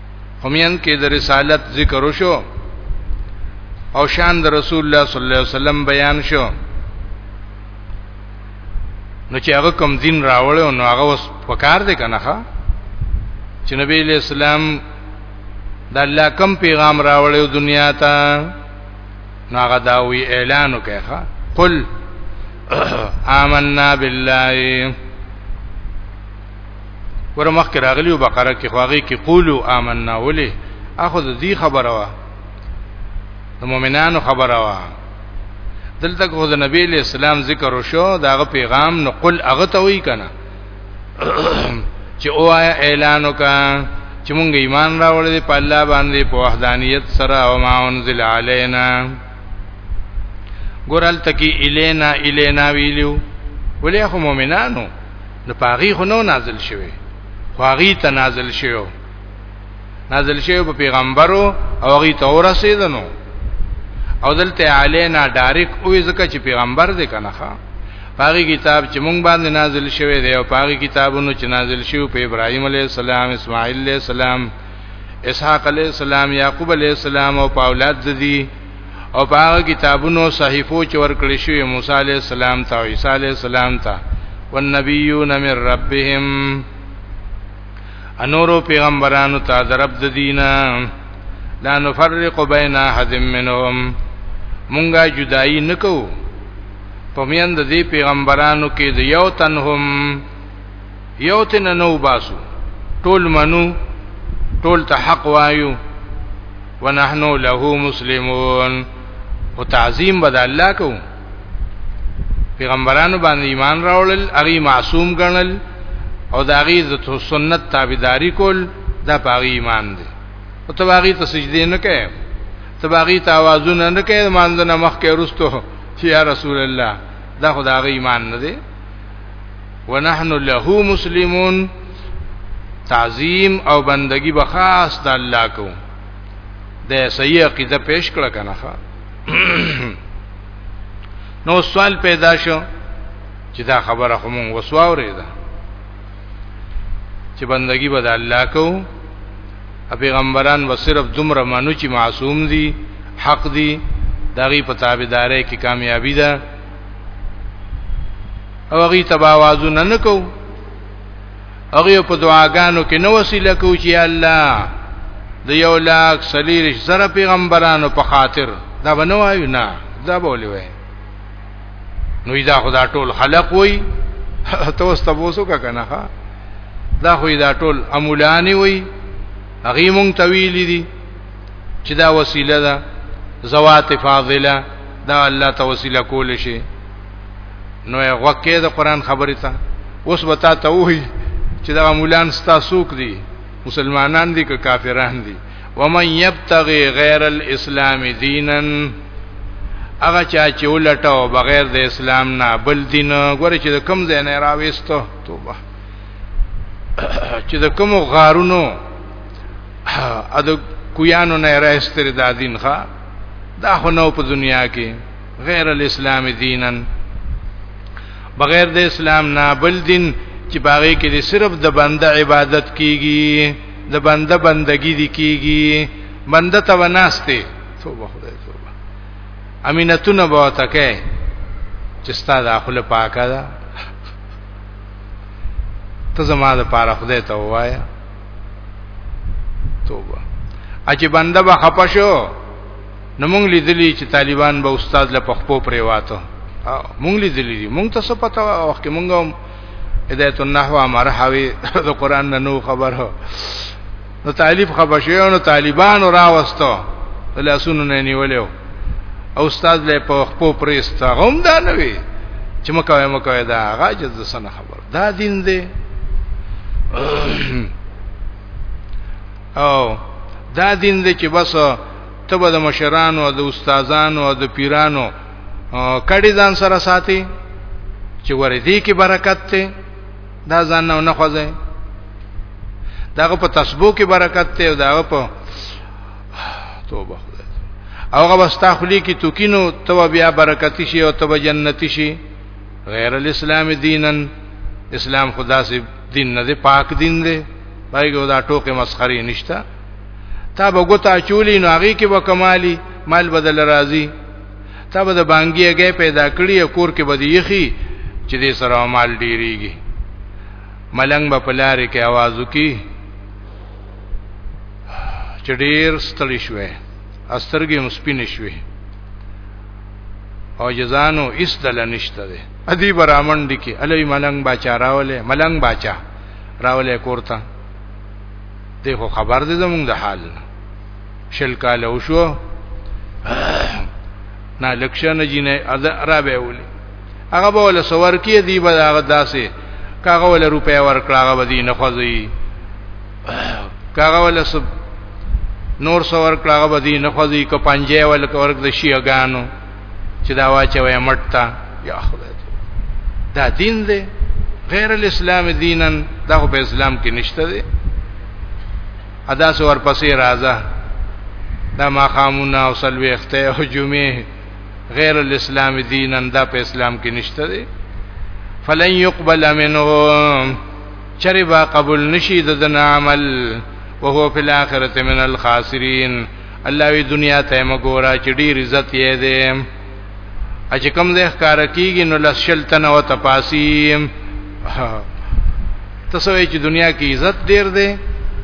S1: همین کې د رسالت ذکر وشو او شان د رسول الله صلی الله علیه وسلم بیان شو نو چې هغه کم دین راوړ نو هغه وس پکار دی کنه ښا چې نبی له اسلام د الله کم پیغام راوړ دنیا ته نو هغه دا وی اعلان وکړه ښا قل آمنا بالله ورمخ کې راغلی او بقره کې خواږي کې قولو آمنا ولي اخو د دې خبره وا د مؤمنانو خبره وا دلته خو د نبی له اسلام ذکر وشو داغه پیغام نو قل اغه ته وی کنه چې اوایا اعلان وکا چې مونږ ایمان راوړل په الله باندې په وحدانیت سره او ما انزل علینا ګورل تکي الینا الینا ویلو ولې خو مؤمنانو نو پاغي خو نو نازل شوی خو هغه ته نازل شوی نازل شوی په پیغمبرو او هغه ته ورسېدنو او دلته علینا ډایرک وې ځکه چې پیغمبر دې کنه ښا پاغي کتاب چې مونږ باندې نازل شوی دی او پاغي کتابونو چې نازل شوی په ابراهيم عليه السلام اسماعیل عليه السلام اسحاق علیہ السلام یعقوب علیہ السلام او په اولاد ددی او په هغه کتابونو صحیفو چې ورکړی شوی موسی علیہ السلام ته او عیسی علیہ السلام ته والنبیون من ربهم انورو پیغمبرانو ته درب د دینه لا نفرق بین احد منهم مونږه جدائی نکو پمیند دی پیغمبرانو کې د یو تنهم یو تن نو باسو ټول منو ټول ته حق وایو ونحن له مسلمون او تعظیم بد الله کو پیغمبرانو باندې ایمان راوړل هغه معصوم ګڼل او دا غي د سنت تابعداري کول دا پاغي ایمان دی او ته باغی ته سجدی نه کوي ته باغی ته आवाजونه نه کوي مانځنه مخ کې رستو یا رسول الله دا خدای ایمان نه دی ونحن له مسلمون تعظیم او بندگی به خاص د الله کو د صحیح عقیده پیش کړه کنه نو سوال پیدا شو چې دا خبره خو مونږ وسواورې ده چې بندگی به د الله کو پیغمبران و صرف دومره منو چې معصوم دي حق دي دغه په تابعداري کې کامیابی ده او هغه تبا आवाजو نه نکو هغه په دعاګانو کې نو وسیله کو چې الله د یو لاک سلیریش زره پیغمبرانو په خاطر دا بنو وایو نه دا بولی وای نو دا خدا ټول خلق وای ته واستبوسو کا کنه ها دا خو دا ټول امولانی وای هغه مونږ طویل دي چې دا وسیله ده زوات فاضله دا الله ته وسیله کول شي نو یې غوکه د قران خبره ته اوس وتا ته وایي چې دا مولان ستا سوق دي مسلمانان دي که کافران دي ومن يبتغي غير الاسلام دينا هغه چا چې ولټاو بغیر د اسلام نه بل دین ګوره چې کوم ځای نه راويستو توبه چې د کوم غارونو ا د کویانو نه راستر د دین ښا دا خو نو په دنیا کې غیر الاسلام دینن بغیر د اسلام نه بل دین چې باغې کې صرف د بنده عبادت کیږي د بنده بندگی دی کیږي بنده ته وناسته توبه خدای توبه امینتونه به تکه چې ستاسو اخله پاکه ده ته زما د پاره خدای ته وایا توبه اچ بنده به خپه شو نو مونږ لیدلی چې طالبان به استاد له پخپو پریواتو مونږ لیدلی دي مونږ ته څه پته او که مونږ هم هدایت النحو امر حوی د قران نه نو خبره نو طالب خبشیانو طالبانو راوستو لاسونو نه نیولیو او استاد له په خپو پریست هم دا نه وی چې مکوې مکوې دا هغه چې د سن خبر دا دین دی او دا دین دی چې بس ته به د مشرانو او د استادانو او د پیرانو کړي ځان سره ساتي چې ورې دي کې برکت ته دا ځان نه نه خوځي داغه په تسبو کې برکت ته او داغه په توبه اوغه واستخلی کی توکینو تو بیا برکتی شي او تو جنتی شي غیر الاسلام دینن اسلام خدا سے دین نه دی پاک دین دی پایګو دا ټوکه مسخري نشتا تا بغوتا چولی نو هغه کې وکمالي مال بدل راضي تا به د بانګي هګۍ پیدا کړي او کور کې به دی یخي چې دې سره مال ډیریږي ملنګ به په لارې کې आवाज وکي چې ډیر ستړي شوې استرګې هم سپینې شوې او جزانو اس دل نشته ده ادي برامن دي کې علي ملنګ باچا راولې ملنګ باچا راولې کورته دغه خبر دې زمونږ د حال نه شل کال او شو نه لکشن جنې اذا را به ولې هغه به ول سور کې دی به هغه داسې کاغه ول روپیا ورکړه هغه ودی نه خوځي کاغه ول سب نور سور کړه هغه ودی نه خوځي ک پنجې ول ورک د شیعاګانو چې دا واچوي مټتا یا خدای دا دین دی غیر الاسلام دینن دا په اسلام کې نشته دی ادا سور پسې راځه دا ما خامونه او سلويخته او جمعه غیر الاسلام دینن دا په اسلام کې نشته دی فلن يقبل منه چری با قبول نشي د دنا عمل وهو فی الاخرته من الخاسرین الله وی دنیا ته مګورا چې ډیر عزت یې دی اچ کوم ځای ښکار کیږي نو لسل تنه او تپاسیم تاسو وی چې دنیا کې عزت ډیر دی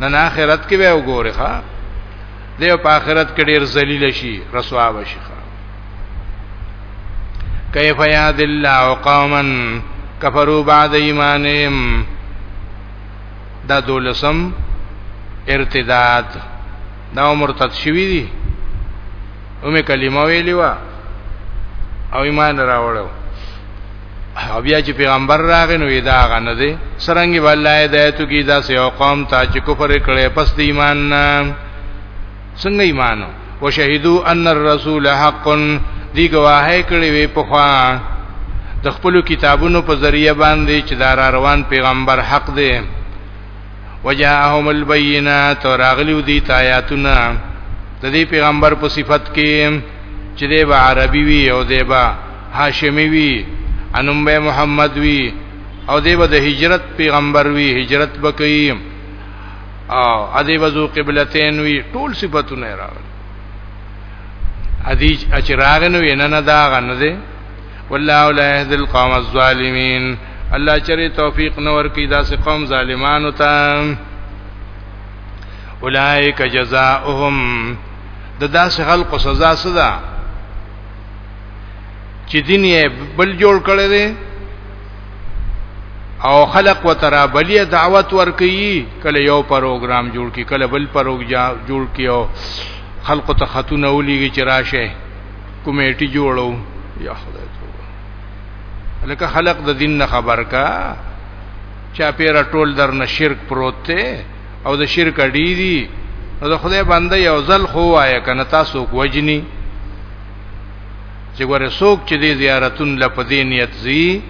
S1: نه آخرت کې به وګوره ښا دی په آخرت کې ډیر ذلیل شي رسوا بشي ښا کیف یاد الله قوما کفروا بعد ایمانهم دا دولسم ارتداد دا مرتد شوی دی اومه کلمه ویلی وا او ایمان راوړو او بیا چې پیغمبر راغی نو دا غنه دی سرنګي والله هدایتو کی دا سه قوم ته چې کفر کړي پس د ایمان نه څنګه ایمانو وشهدو ان الرسول حق دی گواهی کړي وي په خوا د خپل کتابونو په ذریعہ باندې چې دا روان پیغمبر حق دی وجاءهم البينات راغلیو دي تایاتنا د دې پیغمبر په صفت کې چې دی به عربي وي او دی به هاشمي وي انم به محمد وي او دی به د هجرت پیغمبر وي هجرت بکوي او ادی وزو قبلتین وی ټول صفاتونه راغلي ادی اچراغ نو ویننه دا غنه والله لا يهدي القوم الظالمين الله چری توفیق نور کی داسې قوم ظالمانو ته اولائک جزاؤهم د داسې خلکو سزا سزا چې دین یې بل جوړ کړی دی او خلق وترا بلیه دعوت ورکي کله یو پروګرام جوړ کی کله بل پروګرام جوړ کیو خلق ته خاتون اولیږي چې راشه کمیټي جوړو یا خدای ته لکه خلق د دین نه خبر کا چا پیر ټول در نه شرک پروت ته او د شرک اډی دی نو د خدای بنده یو ځل خو وایې کنه تاسو کوجنی چې ګوره څوک چې دې زیارتون لپدې نیت زی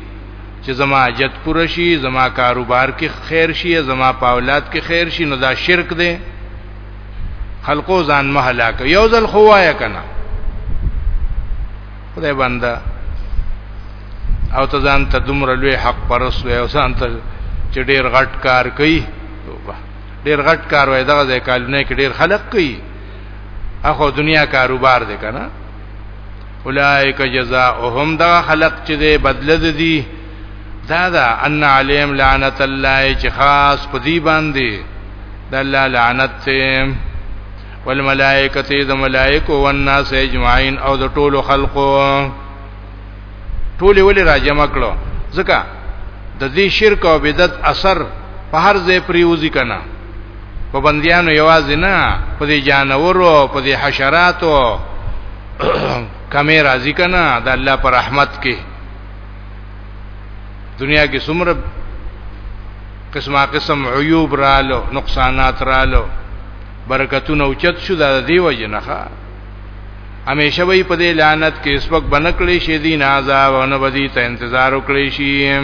S1: چې زما حاجت پوره شي زما کاروبار کې خیر شي زما په اولاد کې خیر شي نو دا شرک دی خلقو ځان مهلاک یو ځل خو وایا کنه خدای بنده او ته ځان ته دومره لوی حق پرس وې او ځان ته چې ډیر غټ کار کوي ډیر غټ کار وای دغه ځای کالونه کې ډیر خلق کوي اخو دنیا کاروبار دی کنه اولائک جزاؤهم دا خلق چې دې بدلد دي دا دا ان علیم لعنت الله چې خاص پدی باندې د الله لعنت ته والملائکه د ملائکه او الناس اجمعین او د ټولو خلقو ټول ولې راجم کړو ځکه د دې شرک او بدعت اثر په هر ځای پریوزی کنه په بندیانو یوازې نه په دې جانورو په دې حشراتو کمې راځي کنه د الله پر رحمت کې دنیا کې څومره قسمه قسم عیوب رالو نقصانات رالو برکتونه اوچت شو دا دی وجنه همیشه وی په دې لعنت کې سپک بنکړې شي دین عذاب او نه بدی ته انتظار وکړي شي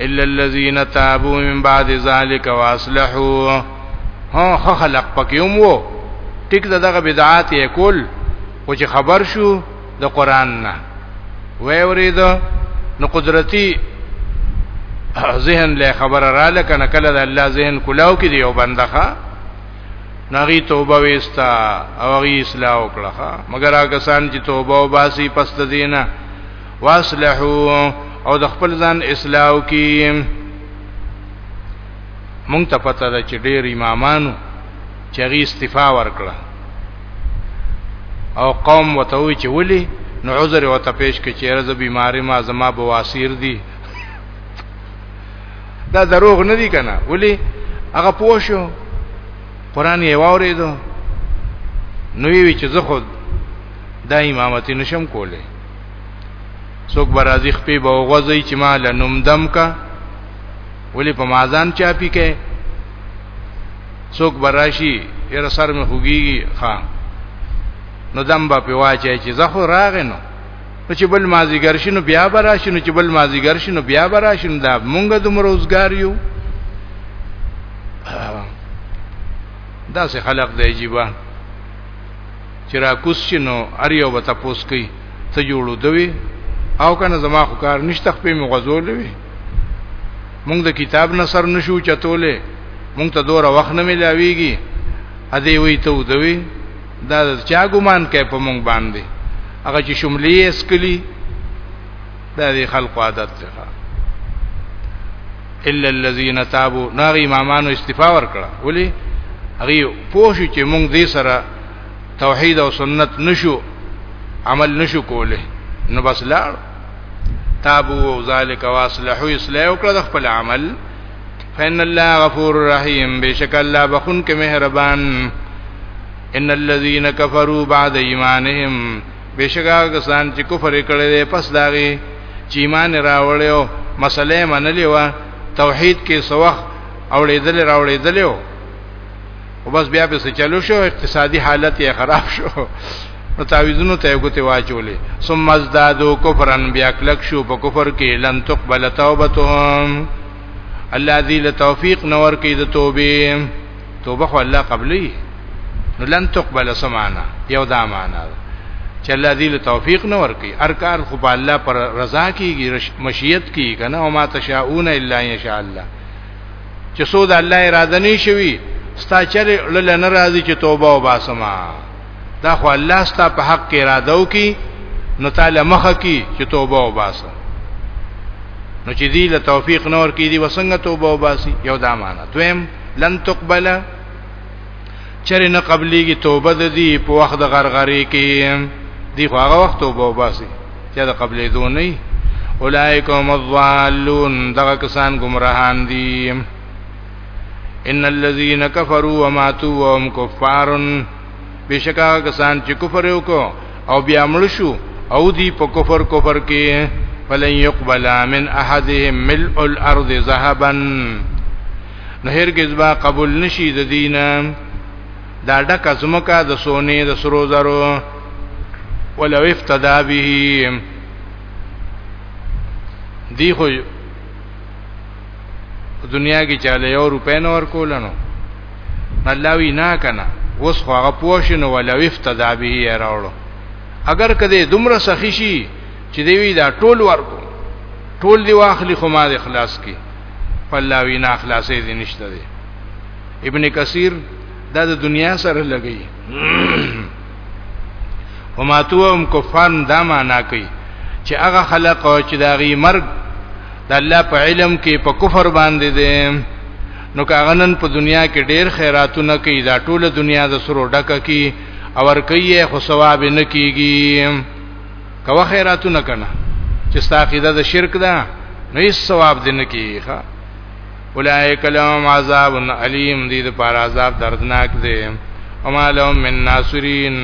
S1: الا الذين تابوا من بعد ذلك واصلحوا ها خلق پکې هم وو ټیک دغه بدعات یې کول او چې خبر شو د قران نه وې ورید نو قدرتی ذهن له خبر را لکه نه کله د الله ذهن کلاو کې دی او بندخه نغی توبه وستا او غی اصلاح وکړه مګر هغه سان چې توبه او باسي پس د دینه واصلحو او د خپل ځان اصلاح کی مونږ ته پته ده چې ډېر امامانو چې غی استفا ورکړه او قوم وتوي چې ولي نو عذر وته پیش کې چې رز بیماری ما زما بواسیر دي دا دروغ نه دي کنه ولي هغه پوښو قران یې واورېدو نو وی چې زه خود دا امامت نشم کوله څوک برازي خپې به غوځي چې ما لنمدم کا ولی په مازان چاپی کې څوک براشي ير سر مې خوګيږي خان نو دم با په واچي چې زه خو راغې نو نو چې بل مازیګر شنو بیا براشي نو چې بل مازیګر شنو بیا براشي نو دا مونږ د مروزګار یو دا سه خلق دی جیبا چې را کوس شنو اریو به تاسو کوي ته جوړو دوی او کنه زما خو کار نشته خپې مغزول وي مونږ د کتاب نه سر نشو چتولې مونږ ته دوره وخت نه ملاويږي ا دې وی ته ودوي دا چا ګمان کوي په مونږ باندې هغه چې شملې اسکلی دا دې خلق عادت ده الا الذين تابوا نار امامانو استفا ور کړه ولی هغه پوښ چې مونږ دې سره توحید او سنت نشو عمل نشو کوله نو بس لاړ تابو او ذالک واصلحو اصلاح وکړه د خپل عمل فین الله غفور رحیم بشک الله بخون کې مهربان ان الذين كفروا بعد ایمانهم بشک هغه کسان چې کفر کړي دي پس داغي چې ایمان راوړیو مسلې منلې و توحید کې سوخ اوړېدل راوړېدل او بس بیا به څه چلو شو اقتصادي حالت یې خراب شو نو تعویذونو ته غوته واچولې ثم ازدادو کفرن بیا کلک شو په کفر کې لن تقبل توبتهم الله دې له توفیق نور کې د توبې توبه خو الله قبلې نو لن تقبل سمانا یو دا معنا ده چې الله دې له توفیق نه ورکي ارکار خو په الله پر رضا کیږي مشیت کیږي کنه او ما تشاؤون الا ان شاء الله چې سو د الله اراده نه شوي ستا چرې لړل نه راځي چې توبه او باسما دا خو الله ستا په حق کې اراده وکي نو تعالی مخه کی چې توبه او باسه نو چې دی له توفیق نور کې دی وسنګ توبه او باسي یو دا معنا دویم لن تقبل چرې نه قبليږي توبه د دې په وخت د غرغري کې دی خو هغه وخت توبه وباسي چې د قبلې دو نه اولائکم الضالون دغه کسان گمراهان دي ان الذين كفروا وماتوا وهم كفار بشکا کسان چې کفر وکړو او بیا مړ شو او دی په کفر کفر کې فلن يقبل من احدهم ملء الارض ذهبا نو هرگز با قبول نشي د دینه دا ډک ازمکا د سونی د سرو زرو ولو افتدا به دی خو دنیا کې چاله یو روپې نور کولنو ملاوی نه کنه وس خو هغه پوښنه ولو افتدا به یې راوړو اگر کده دومره سخی شي چې دی وی دا ټول ورکو ټول دی واخلی خو ما د اخلاص کې فلا وینا خلاصې دي نشته دي ابن کثیر دا د دنیا سره لګي وما توهم کفار دا معنا کوي چې هغه خلق او چې دا غي مرګ د الله په علم کې په کفر باندې دي نو کاغنن په دنیا کې ډېر خیراتونه کوي دا ټوله دنیا د سرو ډکه کی اور کوي خو ثواب نه کیږي کوه خیراتونه کنه چې ستا عقیده د شرک ده نو هیڅ ثواب دې نه کیږي ښا اولائک لهم عذاب الیم دې د پار عذاب دردناک دی او ما لهم من ناصرین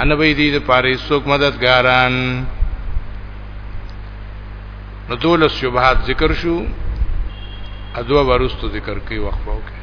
S1: ان به دې د پاره څوک مددګاران نو دولس شبهات ذکر شو ادو ورستو ذکر کوي وقفه وکړه